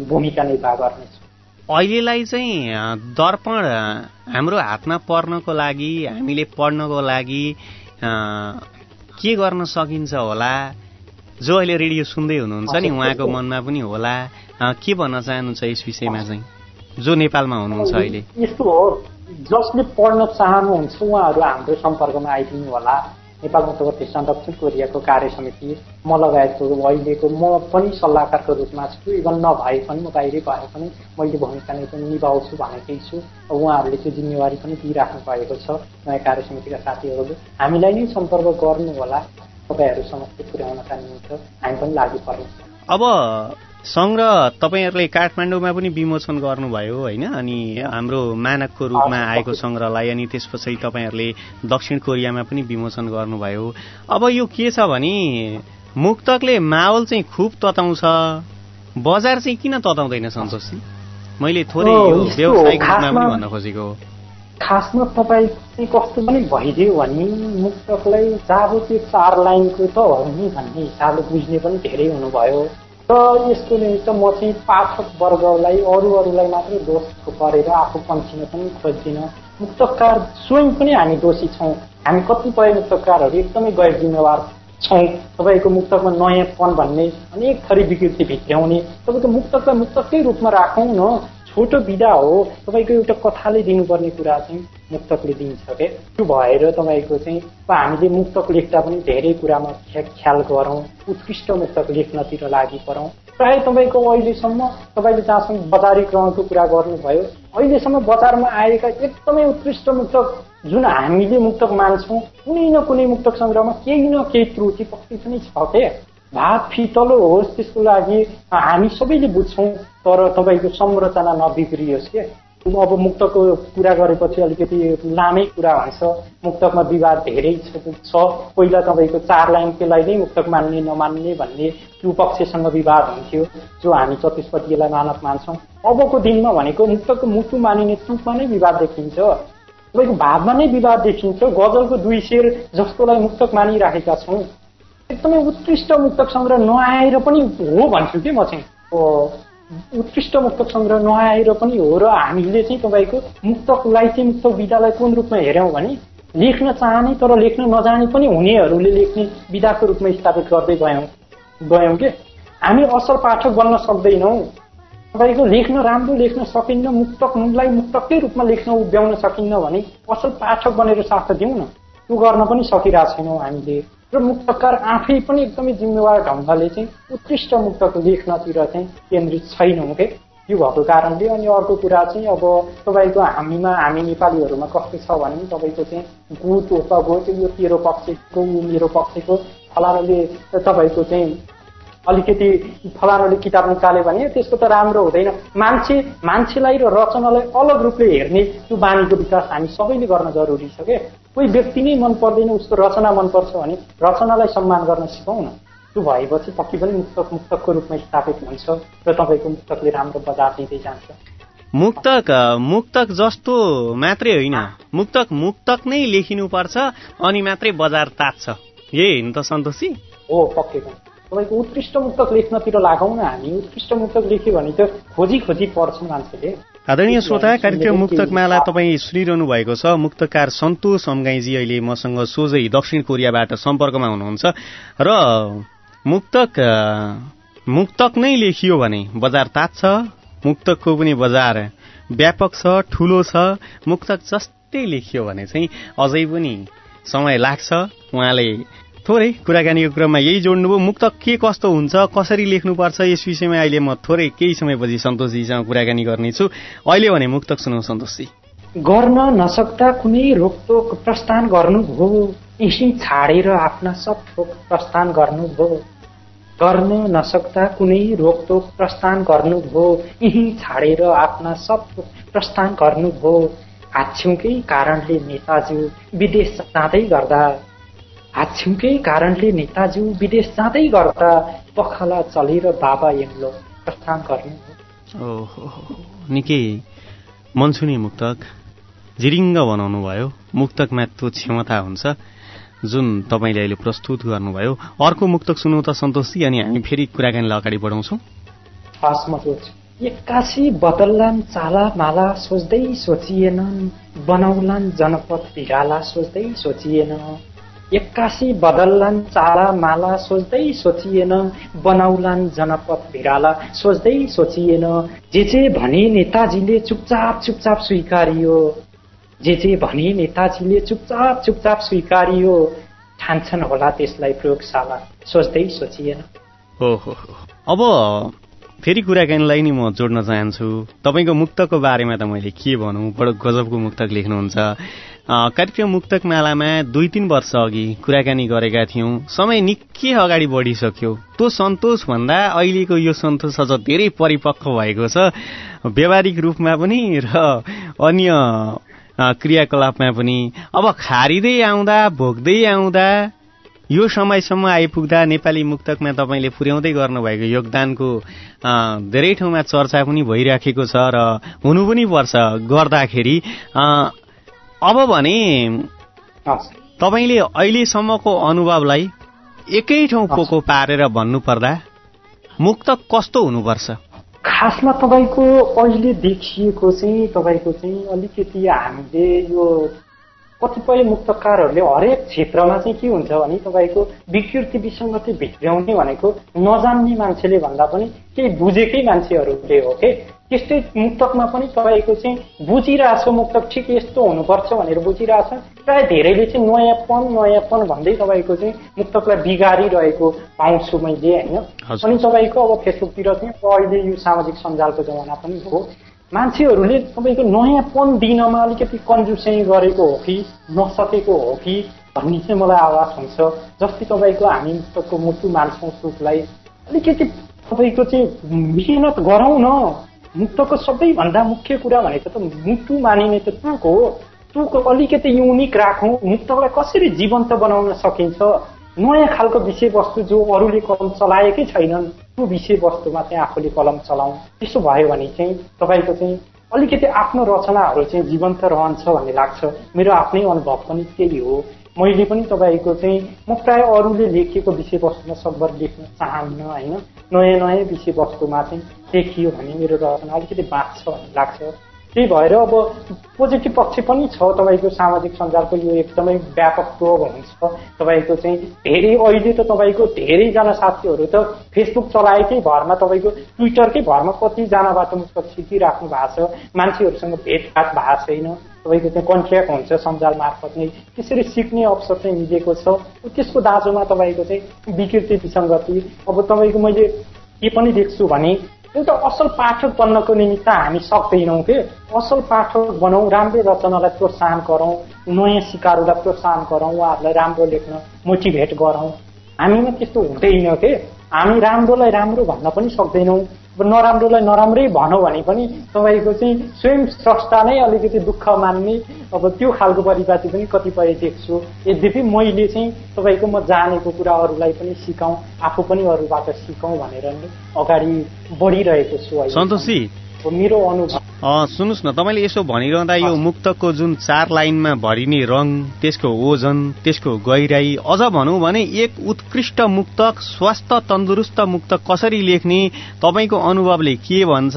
भूमिका निर्वाह गर्नेछु। अहिलेलाई चाहिँ दर्पण हाम्रो हातमा पर्नको लागि हामीले पढ्नको लागि के गर्न सकिन्छ होला? जो अहिले रेडियो सुन्दै हुनुहुन्छ नि उहाँको मनमा पनि होला। के भन्न चाहनुहुन्छ यस विषयमा चाहिँ? जो नेपालमा हुनुहुन्छ अहिले? यस्तो हो। जसले पढ्न चाहनुहुन्छ उहाँहरू हाम्रो सम्पर्कमा आइदिनु होला। नेपाल मुक्त प्रतिष्ठान दक्षिण कोरियाको कार्य समिति म लगायतको अहिलेको म पनि सल्लाहकारको रूपमा छु इभन नभए पनि म बाहिरै भए पनि मैले भूमिका नै पनि निभाउँछु भनेकै छु। उहाँहरूले त्यो जिम्मेवारी पनि दिइराख्नु भएको छ नयाँ कार्य समितिका साथीहरूले। हामीलाई नै सम्पर्क गर्नु होला तपाईँहरू समक्ष पुर्याउनका निमित्त हामी पनि लागि पर्नेछौँ अब सङ्ग्रह तपाईँहरूले काठमाडौँमा पनि विमोचन गर्नुभयो होइन? अनि हाम्रो मानकको रूपमा आएको सङ्ग्रहलाई अनि त्यस पछाडि तपाईँहरूले दक्षिण कोरियामा पनि विमोचन गर्नुभयो। अब यो के छ भने मुक्तकले माहौल चाहिँ खुब तताउँछ बजार चाहिँ किन तताउँदैन सन्तोषजी मैले थोरै यो व्यावसायिक रूपमा पनि भन्न खोजेको हो। खासमा तपाईँ चाहिँ कस्तो पनि भइदियो भने मुक्तकलाई जब त्यो चार लाइनको त हो नि भन्ने हिसाबले बुझ्ने पनि धेरै हुनुभयो। र यसको निमित्त म चाहिँ पाठक वर्गलाई अरू अरूलाई मात्रै दोष गरेर आफू पन्थिन पनि खोज्दिनँ। मुक्तकार स्वयं पनि हामी दोषी छौँ। हामी कतिपय मुक्तकारहरू एकदमै गैर जिम्मेवार छौँ। तपाईँको मुक्तकमा नयाँपन भन्ने अनेक थरी विकृति भित्र्याउने। तपाईँको मुक्तकलाई मुक्तकै रूपमा राखौँ न। छोटो विधा हो। तपाईँको एउटा कथाले दिनुपर्ने कुरा चाहिँ मुक्तकले दिन्छ क्या त्यो भएर तपाईँको चाहिँ हामीले मुक्तक लेख्दा पनि धेरै कुरामा ख्याल गरौँ उत्कृष्ट मुक्तक लेख्नतिर लागि परौँ प्रायः तपाईँको अहिलेसम्म तपाईँले जहाँसम्म बजारीकरणको कुरा गर्नुभयो अहिलेसम्म बजारमा आएका एकदमै उत्कृष्ट मुक्तक जुन हामीले मुक्तक मान्छौँ कुनै न कुनै मुक्तक सङ्ग्रहमा केही न केही त्रुटि पक्कै पनि छ क्या भात फितलो होस् त्यसको लागि हामी सबैले बुझ्छौँ तर तपाईँको संरचना नबिग्रियोस् के? अब मुक्तको कुरा गरेपछि अलिकति लामै कुरा हुन्छ मुक्तकमा विवाद धेरै छ पहिला तपाईँको चार लाइन त्यसलाई नै मुक्तक मान्ने नमान्ने भन्ने त्यो पक्षसँग विवाद हुन्थ्यो जो हामी चतुष्पतिलाई मानक मान्छौँ। अबको दिनमा भनेको मुक्तकको मुटु मानिने चुपमा नै विवाद देखिन्छ। तपाईँको भावमा नै विवाद देखिन्छ। गजलको दुई शेर जस्तोलाई मुक्तक मानिराखेका छौँ। एकदमै उत्कृष्ट मुक्तक सङ्ग्रह नआएर पनि हो भन्छु कि म चाहिँ। उत्कृष्ट मुक्तक सङ्ग्रह नआएर पनि हो र हामीले चाहिँ तपाईँको मुक्तकलाई चाहिँ मुक्तक विधालाई कुन रूपमा हेऱ्यौँ भने लेख्न चाहने तर लेख्न नजाने पनि हुनेहरूले लेख्ने विधाको रूपमा स्थापित गर्दै गयौँ गयौँ कि? हामी असल पाठक बन्न सक्दैनौँ। तपाईँको लेख्न राम्रो लेख्न सकिन्न मुक्तकलाई मुक्तकै रूपमा लेख्न उभ्याउन सकिन्न भने असल पाठक बनेर साथ दिउँ न। त्यो गर्न पनि सकिरहेको छैनौँ हामीले। र मुक्तकार आफै पनि एकदमै जिम्मेवार ढङ्गले चाहिँ उत्कृष्ट मुक्तक लेख्नतिर चाहिँ केन्द्रित छैनौँ के यो भएको कारणले अनि अर्को कुरा चाहिँ अब तपाईँको हामीमा हामी नेपालीहरूमा कस्तो छ भने तपाईँको चाहिँ गुट तगो यो तेरो पक्षको मेरो पक्षको फलानुले तपाईँको चाहिँ अलिकति फलानुले किताब निकाल्यो भने त्यसको त राम्रो हुँदैन। मान्छे मान्छेलाई र रचनालाई अलग रूपले हेर्ने त्यो बानीको विकास हामी सबैले गर्न जरुरी छ क्या कोही व्यक्ति नै मन पर्दैन उसको रचना मनपर्छ भने रचनालाई सम्मान गर्न सिकौँ न त्यो भएपछि पक्कै पनि मुक्तक मुक्तकको रूपमा स्थापित हुन्छ र तपाईँको मुक्तकले राम्रो बजार दिँदै जान्छ। मुक्तक मुक्तक जस्तो मात्रै होइन। मुक्तक मुक्तक नै लेखिनुपर्छ अनि मात्रै बजार तात्छ। यही होइन त सन्तोषी? हो पक्कै पनि। तपाईँको उत्कृष्ट मुक्तक लेख्नतिर लागौँ न हामी। उत्कृष्ट मुक्तक लेख्यो भने त खोजी खोजी पढ्छौँ मान्छेले। आदरणीय श्रोता कार्यक्रम मुक्तक माला तपाईँ सुनिरहनु भएको छ। मुक्तकार सन्तोष अम्गाईजी अहिले मसँग सोझै दक्षिण कोरियाबाट सम्पर्कमा हुनुहुन्छ। र मुक्तक मुक्तक नै लेखियो भने बजार तात्छ मुक्तकको पनि बजार व्यापक छ ठुलो छ। मुक्तक जस्तै लेखियो भने चाहिँ अझै पनि समय लाग्छ। उहाँले थोरै कुराकानीको क्रममा यही जोड्नुभयो। मुक्त के कस्तो हुन्छ कसरी लेख्नुपर्छ यस विषयमा अहिले म थोरै केही समयपछि सन्तोषजीसँग कुराकानी गर्नेछु। अहिले भने मुक्तक सुनौ सन्तोषजी। गर्न नसक्दा कुनै रोकटोक प्रस्थान गर्नुभयो यही छाडेर आफ्ना सब थोक प्रस्थान गर्नुभयो गर्न नसक्दा कुनै रोकटोक प्रस्थान गर्नुभयो यही छाडेर आफ्ना सब थोक प्रस्थान गर्नुभयो हाच्छिउकै कारणले नेताज्यू विदेश जाँदै गर्दा हाच्छिउकै कारणले नेताज्यू विदेश जाँदै गर्दा पखला चलेर बाबा यङ्लो प्रस्थान गर्नु ओहो निकै मनसुनी मुक्तक। जिरिङ्ग बनाउनु भयो। मुक्तकमा त्यो क्षमता हुन्छ जुन तपाईँले अहिले प्रस्तुत गर्नुभयो। अर्को मुक्तक सुनौ त सन्तोषी अनि हामी फेरि कुराकानीलाई अगाडि बढाउँछौँ। हस् म सोध्छु। एक्कासी बदल्लान् चाला माला सोच्दै सोचिएनन् बनाउलान् जनपद भिराला सोच्दै सोचिएन एक्कासी बदल्लान् चाला माला सोच्दै सोचिएन बनाउलान् जनपद भिराला सोच्दै सोचिएन जे जे भने नेताजीले चुपचाप चुपचाप स्वीकारियो जे जे भने नेताजीले चुपचाप चुपचाप स्वीकारियो ठान्छन् होला त्यसलाई प्रयोगशाला सोच्दै सोचिएन। अब फेरि कुराकानीलाई नि म जोड्न चाहन्छु। तपाईँको मुक्तको बारेमा त मैले के भनौँ? बडो गजबको मुक्तक लेख्नुहुन्छ। कार्यक्रम मुक्तक मालामा दुई तिन वर्ष अघि कुराकानी गरेका थियौँ। समय निकै अगाडि बढिसक्यो। त्यो सन्तोष भन्दा अहिलेको यो सन्तोष अझ धेरै परिपक्व भएको छ। व्यावहारिक रूपमा पनि र अन्य क्रियाकलापमा पनि। अब खारिँदै आउँदा भोग्दै आउँदा यो समयसम्म आइपुग्दा नेपाली मुक्तकमा तपाईँले पुर्याउँदै गर्नुभएको योगदानको धेरै ठाउँमा चर्चा पनि भइराखेको छ र हुनु पनि पर्छ गर्दाखेरि। अब भने तपाईँले अहिलेसम्मको अनुभवलाई एकै ठाउँ पोको पारेर भन्नुपर्दा मुक्त कस्तो हुनुपर्छ? खासमा तपाईँको अहिले देखिएको चाहिँ तपाईँको चाहिँ अलिकति हामीले यो कतिपय मुक्तकारहरूले हरेक क्षेत्रमा चाहिँ के हुन्छ भने तपाईँको विकृति विसङ्गति भित्र्याउने भनेको नजान्ने मान्छेले भन्दा पनि केही बुझेकै मान्छेहरूले हो के त्यस्तै मुक्तकमा पनि तपाईँको चाहिँ बुझिरहेछ मुक्तक ठिक यस्तो हुनुपर्छ भनेर बुझिरहेछ प्राय धेरैले चाहिँ नयाँपन नयाँपन भन्दै तपाईँको चाहिँ मुक्तकलाई बिगारिरहेको पाउँछु मैले होइन? अनि तपाईँको अब फेसबुकतिर चाहिँ अहिले यो सामाजिक सञ्जालको जमाना पनि हो। मान्छेहरूले तपाईँको नयाँपन दिनमा अलिकति कन्जुसै गरेको हो कि नसकेको हो कि भन्ने चाहिँ मलाई आवाज हुन्छ। जस्तै तपाईँको हामी मुक्तको मुटु मान्छौँ सुखलाई अलिकति तपाईँको चाहिँ मिहिनेत गरौँ न। मुक्तको सबैभन्दा मुख्य कुरा भनेको त मुटु मानिने त तुक हो। तुक अलिकति युनिक राखौँ। मुक्तलाई कसरी जीवन्त बनाउन सकिन्छ? नयाँ खालको विषयवस्तु जो अरूले कलम चलाएकै छैनन् त्यो विषयवस्तुमा चाहिँ आफूले कलम चलाउँ। त्यसो भयो भने चाहिँ तपाईँको चाहिँ अलिकति आफ्नो रचनाहरू चाहिँ जीवन्त रहन्छ भन्ने लाग्छ। मेरो आफ्नै अनुभव पनि त्यही हो। मैले पनि तपाईँको चाहिँ म प्राय अरूले लेखिएको विषयवस्तुमा सकभर लेख्न चाहन्न होइन? नयाँ नयाँ विषयवस्तुमा चाहिँ लेखियो भने मेरो रचना अलिकति बाँच्छ भन्ने लाग्छ। त्यही भएर अब पोजिटिभ पक्ष पनि छ। तपाईँको सामाजिक सञ्जालको यो एकदमै व्यापक प्रयोग हुन्छ। तपाईँको चाहिँ धेरै अहिले त तपाईँको धेरैजना साथीहरू त फेसबुक चलाएकै भरमा तपाईँको ट्विटरकै भरमा कतिजनाबाट मुक्त सिकिराख्नु भएको छ। मान्छेहरूसँग भेटघाट भएको छैन। तपाईँको चाहिँ कन्ट्र्याक्ट हुन्छ सञ्जाल मार्फत नै। त्यसरी सिक्ने अवसर चाहिँ मिलेको छ। त्यसको दाजुमा तपाईँको चाहिँ विकृति विसङ्गति अब तपाईँको मैले के पनि देख्छु भने एउटा असल पाठक बन्नको निमित्त हामी सक्दैनौँ के असल पाठक बनाऊ राम्रो रचनालाई प्रोत्साहन गरौँ नयाँ सिकारुलाई प्रोत्साहन गरौँ उहाँहरूलाई राम्रो लेख्न मोटिभेट गरौँ हामीमा त्यस्तो हुँदैन के? हामी राम्रोलाई राम्रो भन्न पनि सक्दैनौँ। अब नराम्रोलाई नराम्रै भनौँ भने पनि तपाईँको चाहिँ स्वयं स्रष्टा नै अलिकति दुःख मान्ने अब त्यो खालको परिपाटी पनि कतिपय देख्छु। यद्यपि मैले चाहिँ तपाईँको म जानेको कुरा अरूलाई पनि सिकाउँ आफू पनि अरूबाट सिकौँ भनेर नै अगाडि बढिरहेको छु सन्तोषी। मेरो अनुभव। सुन्नुहोस् न तपाईँले यसो भनिरहँदा यो मुक्तकको जुन चार लाइनमा भरिने रङ त्यसको ओजन त्यसको गहिराई अझ भनौँ भने एक उत्कृष्ट मुक्तक स्वस्थ तन्दुरुस्त मुक्तक कसरी लेख्ने तपाईँको अनुभवले के भन्छ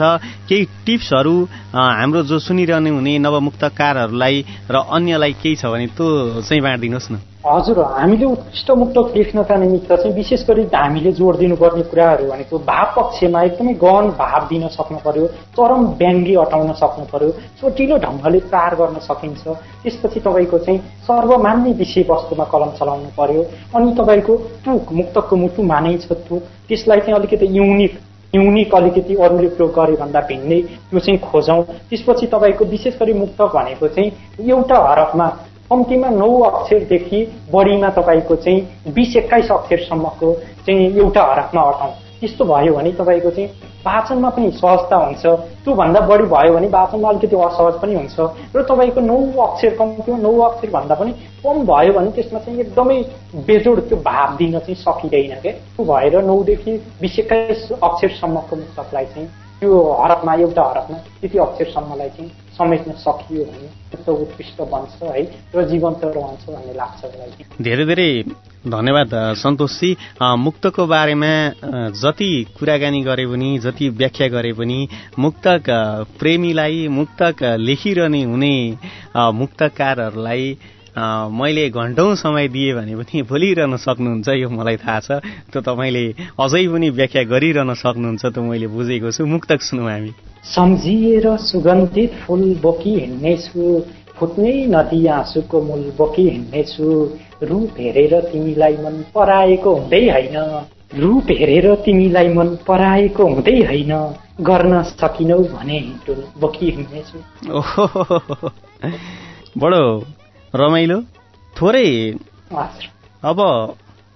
केही टिप्सहरू हाम्रो जो सुनिरहने हुने नवमुक्तकारहरूलाई र अन्यलाई केही छ भने त्यो चाहिँ बाँडिदिनुहोस् न। हजुर हामीले उत्कृष्ट मुक्तक लेख्नका निमित्त चाहिँ विशेष गरी हामीले जोड दिनुपर्ने कुराहरू भनेको भाव पक्षमा एकदमै गहन भाव दिन सक्नु पर्यो। चरम व्यङ्गी अटाउन सक्नु पर्यो चोटिलो ढङ्गले प्रहार गर्न सकिन्छ। त्यसपछि तपाईँको चाहिँ सर्वमान्य विषयवस्तुमा कलम चलाउनु पर्यो अनि तपाईँको टुक मुक्तकको मुटुमा नै छ टुक त्यसलाई चाहिँ अलिकति युनिक युनिक अलिकति अरूले प्रयोग गरे भन्दा भिन्नै त्यो चाहिँ खोजौँ। त्यसपछि तपाईँको विशेष गरी मुक्तक भनेको चाहिँ एउटा हरफमा कम्तीमा नौ अक्षरदेखि बढीमा तपाईँको चाहिँ बिस एक्काइस अक्षरसम्मको चाहिँ एउटा हरफमा अटाउँ। त्यस्तो भयो भने तपाईँको चाहिँ वाचनमा पनि सहजता हुन्छ। त्योभन्दा बढी भयो भने वाचनमा अलिकति असहज पनि हुन्छ। र तपाईँको नौ अक्षर कम्तीमा नौ अक्षर भन्दा पनि कम भयो भने त्यसमा चाहिँ एकदमै बेजोड त्यो भाव दिन चाहिँ सकिँदैन क्या त्यो भएर नौदेखि बिस एक्काइस अक्षरसम्मको मुक्तकलाई चाहिँ त्यो हरफमा एउटा हरफमा त्यति अक्षरसम्मलाई चाहिँ समेट्न सकियो भने त्यो उत्कृष्ट बन्छ है र जीवन्त रहन्छ भन्ने लाग्छ मलाई। धेरै धेरै धन्यवाद सन्तोषजी मुक्तको बारेमा जति कुराकानी गरे पनि जति व्याख्या गरे पनि मुक्तक प्रेमीलाई मुक्तक लेखिरहने हुने मुक्तकारहरूलाई मैले घन्टौँ समय दिएँ भने पनि बोलिरहन सक्नुहुन्छ यो मलाई थाहा छ। त्यो तपाईँले अझै पनि व्याख्या गरिरहन सक्नुहुन्छ त्यो मैले बुझेको छु। मुक्तक सुनौँ हामी। सम्झिएर सुगन्धित फुल बोकी हिँड्नेछु फुट्नै नदी आँसुको मूल बोकी हिँड्नेछु। रूप हेरेर तिमीलाई मन पराएको हुँदै होइन। रूप हेरेर तिमीलाई मन पराएको हुँदै होइन। गर्न सकिनौ भने हिँडुल बोकी हिँड्नेछु। ओहो बडो रमाइलो? थोरै। अब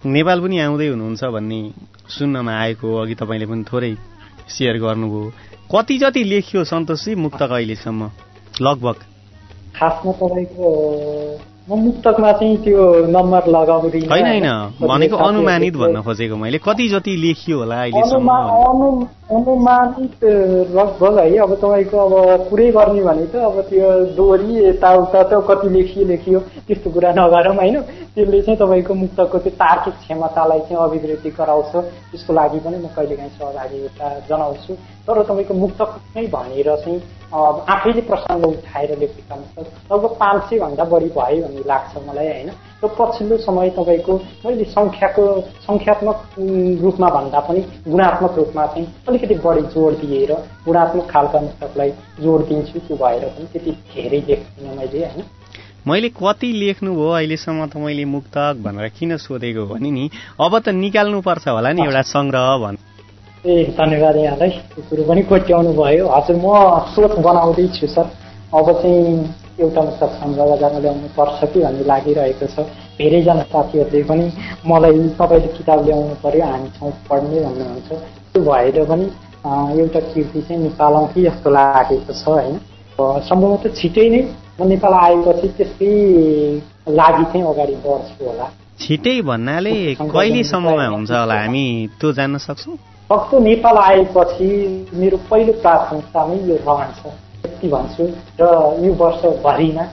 नेपाल पनि आउँदै हुनुहुन्छ भन्ने सुन्नमा आएको अघि तपाईँले पनि थोरै सेयर गर्नुभयो। कति जति लेखियो सन्तोषजी मुक्तक अहिलेसम्म लगभग। खासमा तपाईँको म मुक्तकमा चाहिँ त्यो नम्बर लगाउँदिनँ होइन होइन। भनेको अनुमानित भन्न खोजेको मैले। कति जति लेखियो होला अहिलेसम्म अनु- अनुमानित लगभग है अब तपाईँको अब पुरै गर्ने भने त अब त्यो दोहोरी यताउता त कति लेखियो लेखियो त्यस्तो कुरा नगरौँ होइन। त्यसले चाहिँ तपाईँको मुक्तको त्यो तार्किक क्षमतालाई चाहिँ अभिवृद्धि गराउँछ। त्यसको लागि पनि म कहिलेकाहीँ सहभागिता जनाउँछु। तर तपाईँको मुक्तक नै भनेर चाहिँ आफैले प्रसङ्ग उठाएर लेखेका मुक्तक लगभग पाँच सय भन्दा बढी भयो भन्ने लाग्छ मलाई होइन? र पछिल्लो समय तपाईँको मैले सङ्ख्याको सङ्ख्यात्मक रूपमा भन्दा पनि गुणात्मक रूपमा चाहिँ अलिकति बढी जोड दिएर गुणात्मक खालका मुक्तकलाई जोड दिन्छु त्यो भएर पनि त्यति धेरै लेख्दिनँ मैले होइन? मैले कति लेख्नुभयो अहिलेसम्म त मैले मुक्तक भनेर किन सोधेको भने नि अब त निकाल्नुपर्छ होला नि एउटा सङ्ग्रह भन्। ए धन्यवाद यहाँलाई त्यो कुरो पनि कोट्याउनु भयो। हजुर म सोच बनाउँदैछु सर। अब चाहिँ एउटा मुक्तक सङ्ग्रह बजारमा ल्याउनु पर्छ कि भन्ने लागिरहेको छ। धेरैजना साथीहरूले पनि मलाई तपाईँले किताब ल्याउनु पर्यो हामी छौँ पढ्ने भन्नुहुन्छ। त्यो भएर पनि एउटा कृति चाहिँ निकालौँ कि जस्तो लागेको छ होइन। सम्भवतः छिटै नै म नेपाल आएपछि त्यसकै लागि चाहिँ अगाडि बढ्छु होला। छिटै भन्नाले कहिलेसम्ममा हुन्छ होला? हामी त्यो जान्न सक्छौँ? सक्दो नेपाल आएपछि मेरो पहिलो प्राथमिकतामै यो रहन्छ यति भन्छु। र यो वर्षभरिमा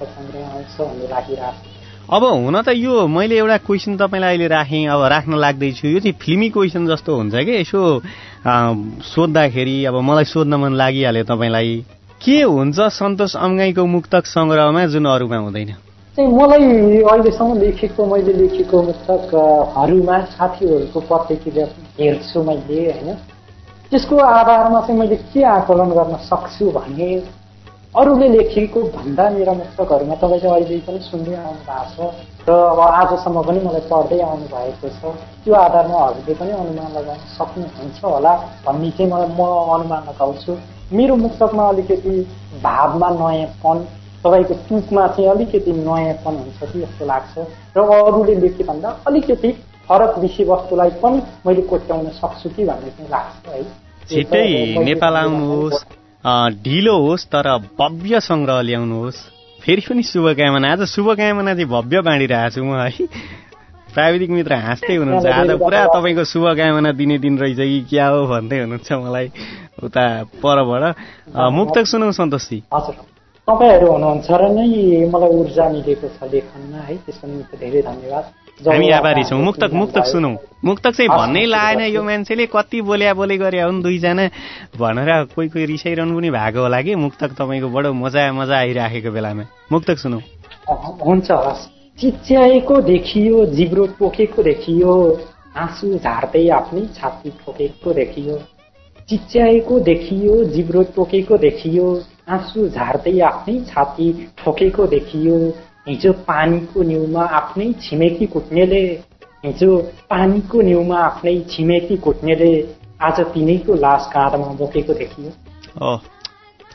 सङ्ग्रह आउँछ भन्ने लागिरहेको छ। अब हुन त यो मैले एउटा क्वेसन तपाईँलाई अहिले राखेँ अब राख्न लाग्दैछु। यो चाहिँ फिल्मी क्वेसन जस्तो हुन्छ कि? यसो सोद्धाखेरि अब मलाई सोध्न मन लागिहाल्यो तपाईँलाई। के हुन्छ सन्तोष अङ्गाईको मुक्तक सङ्ग्रहमा जुन अरूमा हुँदैन? मलाई अहिलेसम्म लेखेको मैले लेखेको मुक्तकहरूमा साथीहरूको प्रतिक्रिया हेर्छु मैले होइन? त्यसको आधारमा चाहिँ मैले के आकलन गर्न सक्छु भने अरूले लेखेको भन्दा मेरा मुक्तकहरूमा तपाईँले अहिले पनि सुन्दै आउनु भएको छ र अब आजसम्म पनि मलाई पढ्दै आउनु भएको छ। त्यो आधारमा हजुरले पनि अनुमान लगाउन सक्नुहुन्छ होला भन्ने चाहिँ मलाई म अनुमान लगाउँछु। मेरो मुक्तकमा अलिकति भावमा नयाँपन तपाईँको टुकमा चाहिँ अलिकति नयाँपन हुन्छ कि जस्तो लाग्छ। र अरूले लेखे भन्दा अलिकति फरक विषयवस्तुलाई पनि मैले कोट्याउन सक्छु कि भन्ने चाहिँ लाग्छ है। छिट्टै नेपाल आउनुहोस् ढिलो होस् तर भव्य सङ्ग्रह ल्याउनुहोस्। फेरि पनि शुभकामना आज शुभकामना चाहिँ भव्य बाँडिरहेको छु म है। प्राविधिक मित्र हाँस्दै हुनुहुन्छ आज पुरा तपाईँको शुभकामना दिने दिन रहेछ कि क्या हो भन्दै हुनुहुन्छ मलाई। उता परबाट। मुक्तक सुनौ सन्तोषजी। हजुर। तपाईँहरू हुनुहुन्छ र नै मलाई ऊर्जा मिलेको छ लेखनमा है त्यसको निम्ति धेरै धन्यवाद। हामी आभारी छौँ। मुक्तक मुक्तक। सुनौ। मुक्तक चाहिँ भन्नै लाएन हस्। यो मान्छेले कति बोल्या बोले गरे हुन् दुईजना। भनेर कोही कोही रिसाइरहनु पनि भएको होला कि? मुक्तक तपाईँको बडो मजा मजा आइराखेको बेलामा। मुक्तक सुनौ। हुन्छ हस्। चिच्याएको देखियो जिब्रो टोकेको देखियो आँसु झार्दै आफ्नै छाती ठोकेको देखियो। चिच्याएको देखियो जिब्रो टोकेको देखियो आँसु झार्दै आफ्नै छाती ठोकेको देखियो हिजो पानीको न्युमा आफ्नै छिमेकी कुट्नेले हिजो पानीको न्युमा आफ्नै छिमेकी कुट्नेले आज तिनैको लास काँधमा बोकेको देखियो।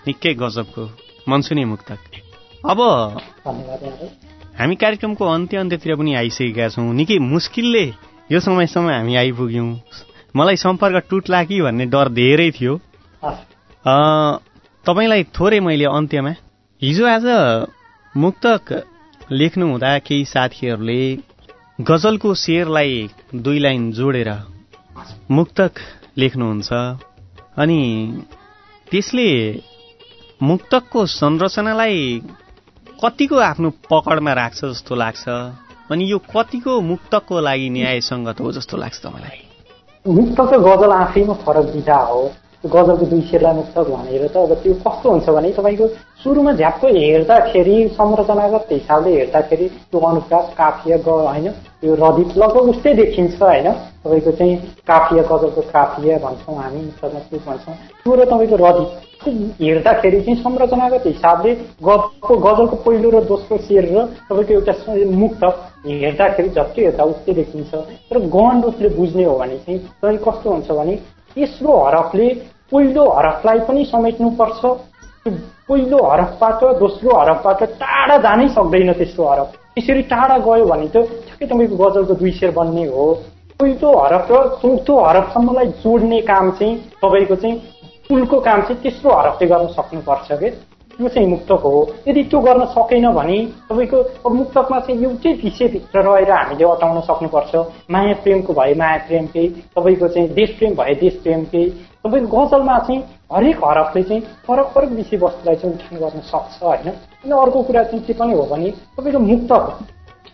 निकै गजबको। मनसुनी मुक्तक। अब हामी कार्यक्रमको अन्त्य अन्त्यतिर पनि आइसकेका छौँ। निकै मुस्किलले यो समयसम्म हामी आइपुग्यौँ। मलाई सम्पर्क टुट्ला कि भन्ने डर धेरै थियो। तपाईँलाई थोरै मैले अन्त्यमा हिजो आज मुक्तक लेख्नु हुँदा केही साथीहरूले गजलको शेरलाई दुई लाइन जोडेर मुक्तक लेख्नुहुन्छ अनि त्यसले मुक्तकको संरचनालाई कतिको आफ्नो पकडमा राख्छ जस्तो लाग्छ अनि यो कतिको मुक्तकको लागि न्यायसङ्गत हो जस्तो लाग्छ तपाईँलाई? मुक्तक र गजल आफैमा फरक विधा हो गजलको दुई शेरलाई मुक्तक भनेर त अब त्यो कस्तो हुन्छ भने तपाईँको सुरुमा झ्याप्प हेर्दाखेरि संरचनागत हिसाबले हेर्दाखेरि त्यो अनुप्रास काफिया ग होइन त्यो रदित लगभग उस्तै देखिन्छ होइन। तपाईँको चाहिँ काफिया गजलको काफिया भन्छौँ हामी त्यो भन्छौँ। त्यो र तपाईँको रदित हेर्दाखेरि चाहिँ संरचनागत हिसाबले गजलको गजलको पहिलो र दोस्रो शेर र तपाईँको एउटा मुक्तक हेर्दाखेरि झट्टै हेर्दा उस्तै देखिन्छ। तर गहन रूपले बुझ्ने हो भने चाहिँ तपाईँ कस्तो हुन्छ भने तेस्रो हरफले पहिलो हरफलाई पनि समेट्नुपर्छ। पहिलो हरफबाट दोस्रो हरफबाट टाढा जानै सक्दैन तेस्रो हरफ। त्यसरी टाढा गयो भने त ठ्याक्कै तपाईँको गजलको दुई शेर बन्ने हो। पहिलो हरफ र चौथो हरफसम्मलाई जोड्ने काम चाहिँ तपाईँको चाहिँ पुलको काम चाहिँ तेस्रो हरफले गर्न सक्नुपर्छ कि? त्यो चाहिँ मुक्तक हो। यदि त्यो गर्न सकेन भने तपाईँको अब मुक्तकमा चाहिँ एउटै विषयभित्र रहेर हामीले अटाउन सक्नुपर्छ। माया प्रेमको भए माया प्रेमकै तपाईँको चाहिँ देश प्रेम भए देश प्रेमकै तपाईँको गजलमा चाहिँ हरेक हरफले चाहिँ फरक फरक विषयवस्तुलाई चाहिँ उठान गर्न सक्छ होइन। अनि अर्को कुरा चाहिँ के पनि हो भने तपाईँको मुक्तक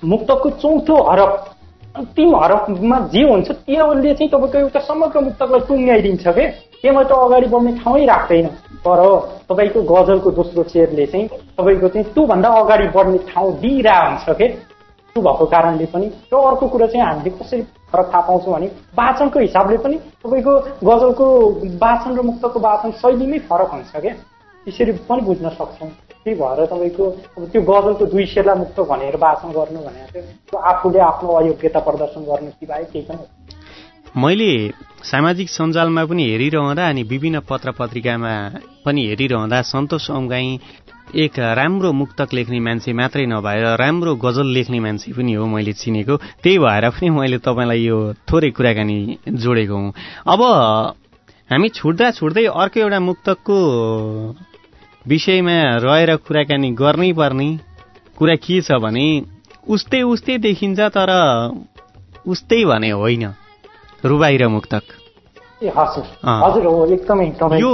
मुक्तकको चौथो हरफ अन्तिम हरफमा जे हुन्छ त्यसले चाहिँ तपाईँको एउटा समग्र मुक्तकलाई टुङ्गाइदिन्छ के? त्यसमा त अगाडि बढ्ने ठाउँै राख्दैन। तर तपाईँको गजलको दोस्रो शेरले चाहिँ तपाईँको चाहिँ त्योभन्दा अगाडि बढ्ने ठाउँ दिइरहेको हुन्छ के? त्यो भएको कारणले पनि। र अर्को कुरा चाहिँ हामीले कसरी फरक थाहा पाउँछौँ भने वाचनको हिसाबले पनि तपाईँको गजलको वाचन र मुक्तको वाचन शैलीमै फरक हुन्छ क्या। त्यसरी पनि बुझ्न सक्छौँ। त्यही भएर तपाईँको अब त्यो गजलको दुई शेरलाई मुक्त भनेर वाचन गर्नु भनेर त्यो आफूले आफ्नो अयोग्यता प्रदर्शन गर्नु कि बाहेक केही पनि। मैले सामाजिक सञ्जालमा पनि हेरिरहँदा अनि विभिन्न पत्र पत्रिकामा पनि हेरिरहँदा सन्तोष अङ्गाई एक राम्रो मुक्तक लेख्ने मान्छे मात्रै नभएर राम्रो गजल लेख्ने मान्छे पनि हो मैले चिनेको। त्यही भएर पनि मैले तपाईँलाई यो थोरै कुराकानी जोडेको हुँ। अब हामी छुट्दा छुट्दै अर्को एउटा मुक्तकको विषयमा रहेर कुराकानी गर्नै पर्ने कुरा के छ भने उस्तै उस्तै देखिन्छ तर उस्तै भने होइन। रुबाई र मुक्तक। हजुर हो एकदमै यो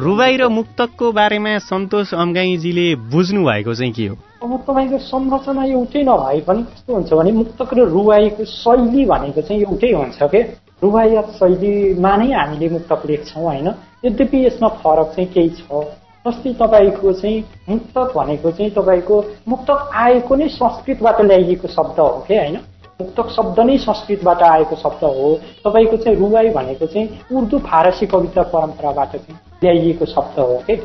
रुबाई र मुक्तकको बारेमा सन्तोष अम्गाईजीले बुझ्नु भएको चाहिँ के हो? अब तपाईँको संरचना एउटै नभए पनि कस्तो हुन्छ भने मुक्तक र रुवाईको शैली भनेको चाहिँ एउटै हुन्छ के रुवायात शैलीमा नै हामीले मुक्तक लेख्छौँ होइन? यद्यपि यसमा फरक चाहिँ केही छ। जस्तै तपाईँको चाहिँ मुक्तक भनेको चाहिँ तपाईँको मुक्तक आएको नै संस्कृतबाट ल्याइएको शब्द हो कि होइन? मुक्तक शब्द नै संस्कृतबाट आएको शब्द हो। तपाईँको चाहिँ रुवाई भनेको चाहिँ उर्दू फारसी कविता परम्पराबाट चाहिँ ल्याइएको शब्द हो कि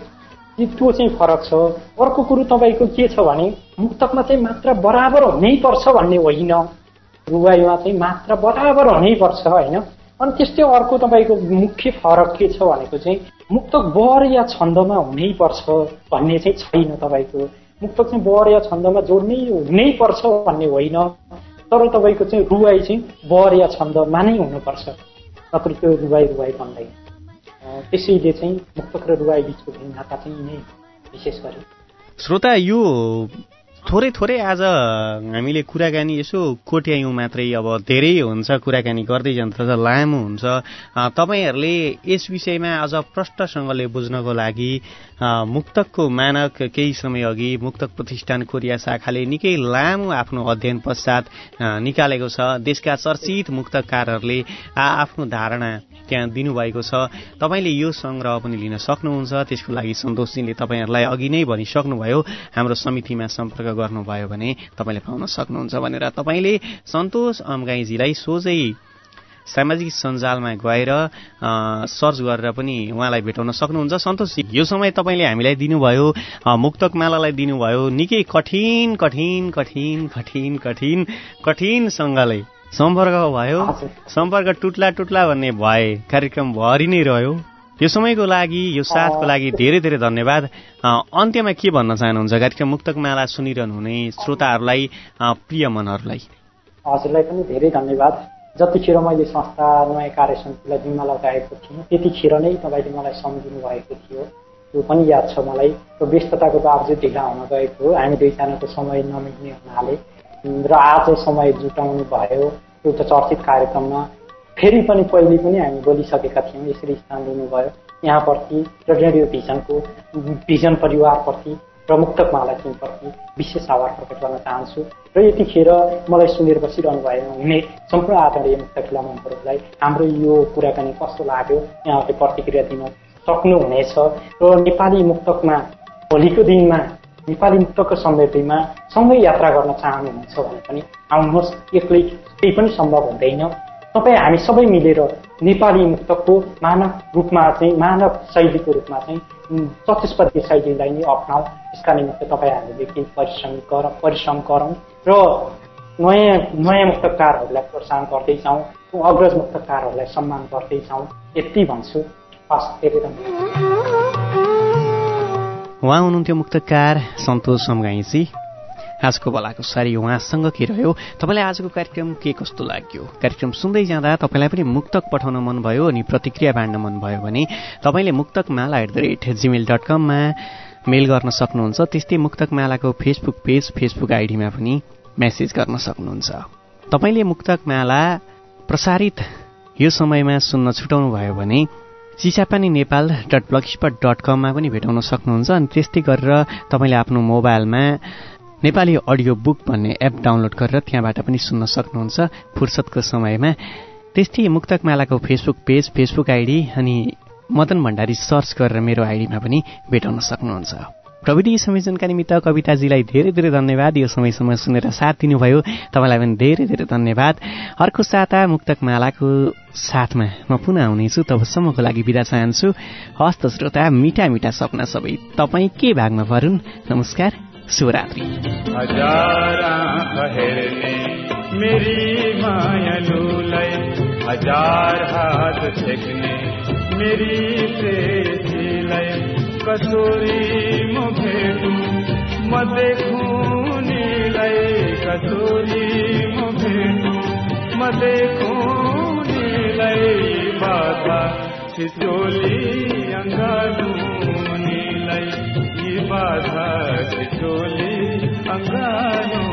त्यो चाहिँ फरक छ। अर्को कुरो तपाईँको के छ भने मुक्तकमा चाहिँ मात्रा बराबर हुनै पर्छ भन्ने होइन। रुवाईमा चाहिँ मात्रा बराबर हुनै पर्छ होइन? अनि त्यस्तै अर्को तपाईँको मुख्य फरक के छ भनेको चाहिँ मुक्तक वर या छन्दमा हुनै पर्छ भन्ने चाहिँ छैन तपाईँको। मुक्तक चाहिँ वर या छन्दमा जोड्नै हुनै पर्छ भन्ने होइन। तर तपाईँको चाहिँ रुवाई चाहिँ वर या छन्दमा नै हुनुपर्छ। नत्र त्यो रुवाई रुवाई भन्दैन अँ, त्यसैले चाहिँ मुक्तक र रुवाई बिचको भिन्नता चाहिँ यिनै विशेष गरी। श्रोता यो थोरै थोरै आज हामीले कुराकानी यसो कोट्यायौँ मात्रै अब धेरै हुन्छ कुराकानी गर्दै जान्छ लामो हुन्छ। तपाईँहरूले यस विषयमा अझ प्रष्टसँगले बुझ्नको लागि मुक्तकको मानक केही समय अघि मुक्तक प्रतिष्ठान कोरिया शाखाले निकै लामो आफ्नो अध्ययन पश्चात निकालेको छ। देशका चर्चित मुक्तकारहरूले आफ्नो धारणा त्यहाँ दिनुभएको छ। तपाईँले यो सङ्ग्रह पनि लिन सक्नुहुन्छ। त्यसको लागि सन्तोषजीले तपाईँहरूलाई अघि नै भनिसक्नुभयो। हाम्रो समितिमा सम्पर्क गर्नुभयो भने तपाईँले पाउन सक्नुहुन्छ भनेर तपाईँले सन्तोष अम्गाईजीलाई सोझै सामाजिक सञ्जालमा गएर सर्च गरेर पनि उहाँलाई भेटाउन सक्नुहुन्छ। सन्तोष यो समय तपाईँले हामीलाई दिनुभयो मुक्तकमालालाई दिनुभयो। निकै कठिन कठिन कठिन कठिन कठिन कठिनसँगले सम्पर्क भयो। सम्पर्क टुट्ला टुट्ला भन्ने भए कार्यक्रम भरि नै रह्यो। यो समयको लागि यो साथको लागि धेरै धेरै धन्यवाद। अन्त्यमा के भन्न चाहनुहुन्छ? कार्यक्रम मुक्तक माला सुनिरहनु हुने श्रोताहरूलाई प्रिय मनहरूलाई। हजुरलाई पनि धेरै धन्यवाद। जतिखेर मैले संस्था नयाँ कार्य समितिलाई जिम्मा लगाएको थिएँ त्यतिखेर नै तपाईँले मलाई सम्झिनु भएको थियो। त्यो पनि याद छ मलाई। त्यो व्यस्तताको बावजुद ढिला हुन गएको हामी दुईजनाको समय नमिल्ने हुनाले। र आज समय जुटाउनु भयो। एउटा चर्चित कार्यक्रममा फेरि पनि पहिले पनि हामी बोलिसकेका थियौँ यसरी स्थान दिनुभयो यहाँप्रति र रेडियो भिजनको भिजन परिवारप्रति र मुक्तक महालक्ष्मीप्रति विशेष आभार प्रकट गर्न चाहन्छु। र यतिखेर मलाई सुनेर बसिरहनु भयो हुने सम्पूर्ण आदरणीय मुक्तकिला मनहरूलाई हाम्रो यो कुराकानी कस्तो लाग्यो यहाँहरूले प्रतिक्रिया दिन सक्नुहुनेछ। र नेपाली मुक्तकमा भोलिको दिनमा नेपाली मुक्तको समृद्धिमा सँगै यात्रा गर्न चाहनुहुन्छ भने पनि आउनुहोस्। एक्लै केही पनि सम्भव हुँदैन। तपाईँ हामी सबै मिलेर नेपाली मुक्तकको मानव रूपमा चाहिँ मानव शैलीको रूपमा चाहिँ चतुष्पदी शैलीलाई नै अप्नाऊ। यसका निमित्त तपाईँ हामीले केही परिश्रम गर परिश्रम गरौँ र नयाँ नयाँ मुक्तकारहरूलाई प्रोत्साहन गर्दै जाउँ। अग्रज मुक्तकारहरूलाई सम्मान गर्दै जाउँ। यति भन्छु। हस् धन्यवाद। उहाँ हुनुहुन्थ्यो मुक्तकार सन्तोष समगाईजी। आजको बलाको सारी उहाँसँग के रह्यो? तपाईँलाई आजको कार्यक्रम के कस्तो लाग्यो? कार्यक्रम सुन्दै जाँदा तपाईँलाई पनि मुक्तक पठाउन मन भयो अनि प्रतिक्रिया बाँड्न मन भयो भने तपाईँले मुक्तक माला at the rate gmail dot कममा मेल गर्न सक्नुहुन्छ। त्यस्तै मुक्तक मालाको फेसबुक पेज फेसबुक आइडीमा पनि मेसेज गर्न सक्नुहुन्छ। तपाईँले मुक्तक माला प्रसारित यो समयमा सुन्न छुटाउनु भयो भने Chisapani Nepal dot blog dot कममा पनि भेटाउन सक्नुहुन्छ। अनि त्यस्तै गरेर तपाईँले आफ्नो मोबाइलमा नेपाली अडियो बुक भन्ने एप डाउनलोड गरेर त्यहाँबाट पनि सुन्न सक्नुहुन्छ फुर्सदको समयमा। त्यस्तै मुक्तकमालाको फेसबुक पेज फेसबुक आइडी अनि मदन भण्डारी सर्च गरेर मेरो आइडीमा पनि भेटाउन सक्नुहुन्छ। प्रविधि संयोजनका निमित्त कविताजीलाई धेरै धेरै धन्यवाद। यो समयसम्म सुनेर साथ दिनुभयो। तपाईँलाई पनि धेरै धेरै धन्यवाद। अर्को साता मुक्तक मालाको साथमा म पुनः आउनेछु। तबसम्मको लागि बिदा चाहन्छु। हस्त श्रोता मिठा मिठा सपना सबै तपाईँ के भागमा परुन् नमस्कार। शुभरात्रि मेरी मायालुलाई हजार हात छेक्ने मेरी प्रेसीलाई कसोरी म भेटु म देखुनीलाई कसोरी म भेटु म देखुनीलाई बाधा छिचोली अङ्गालुनीलाई বাধা চলি অঙ্গানো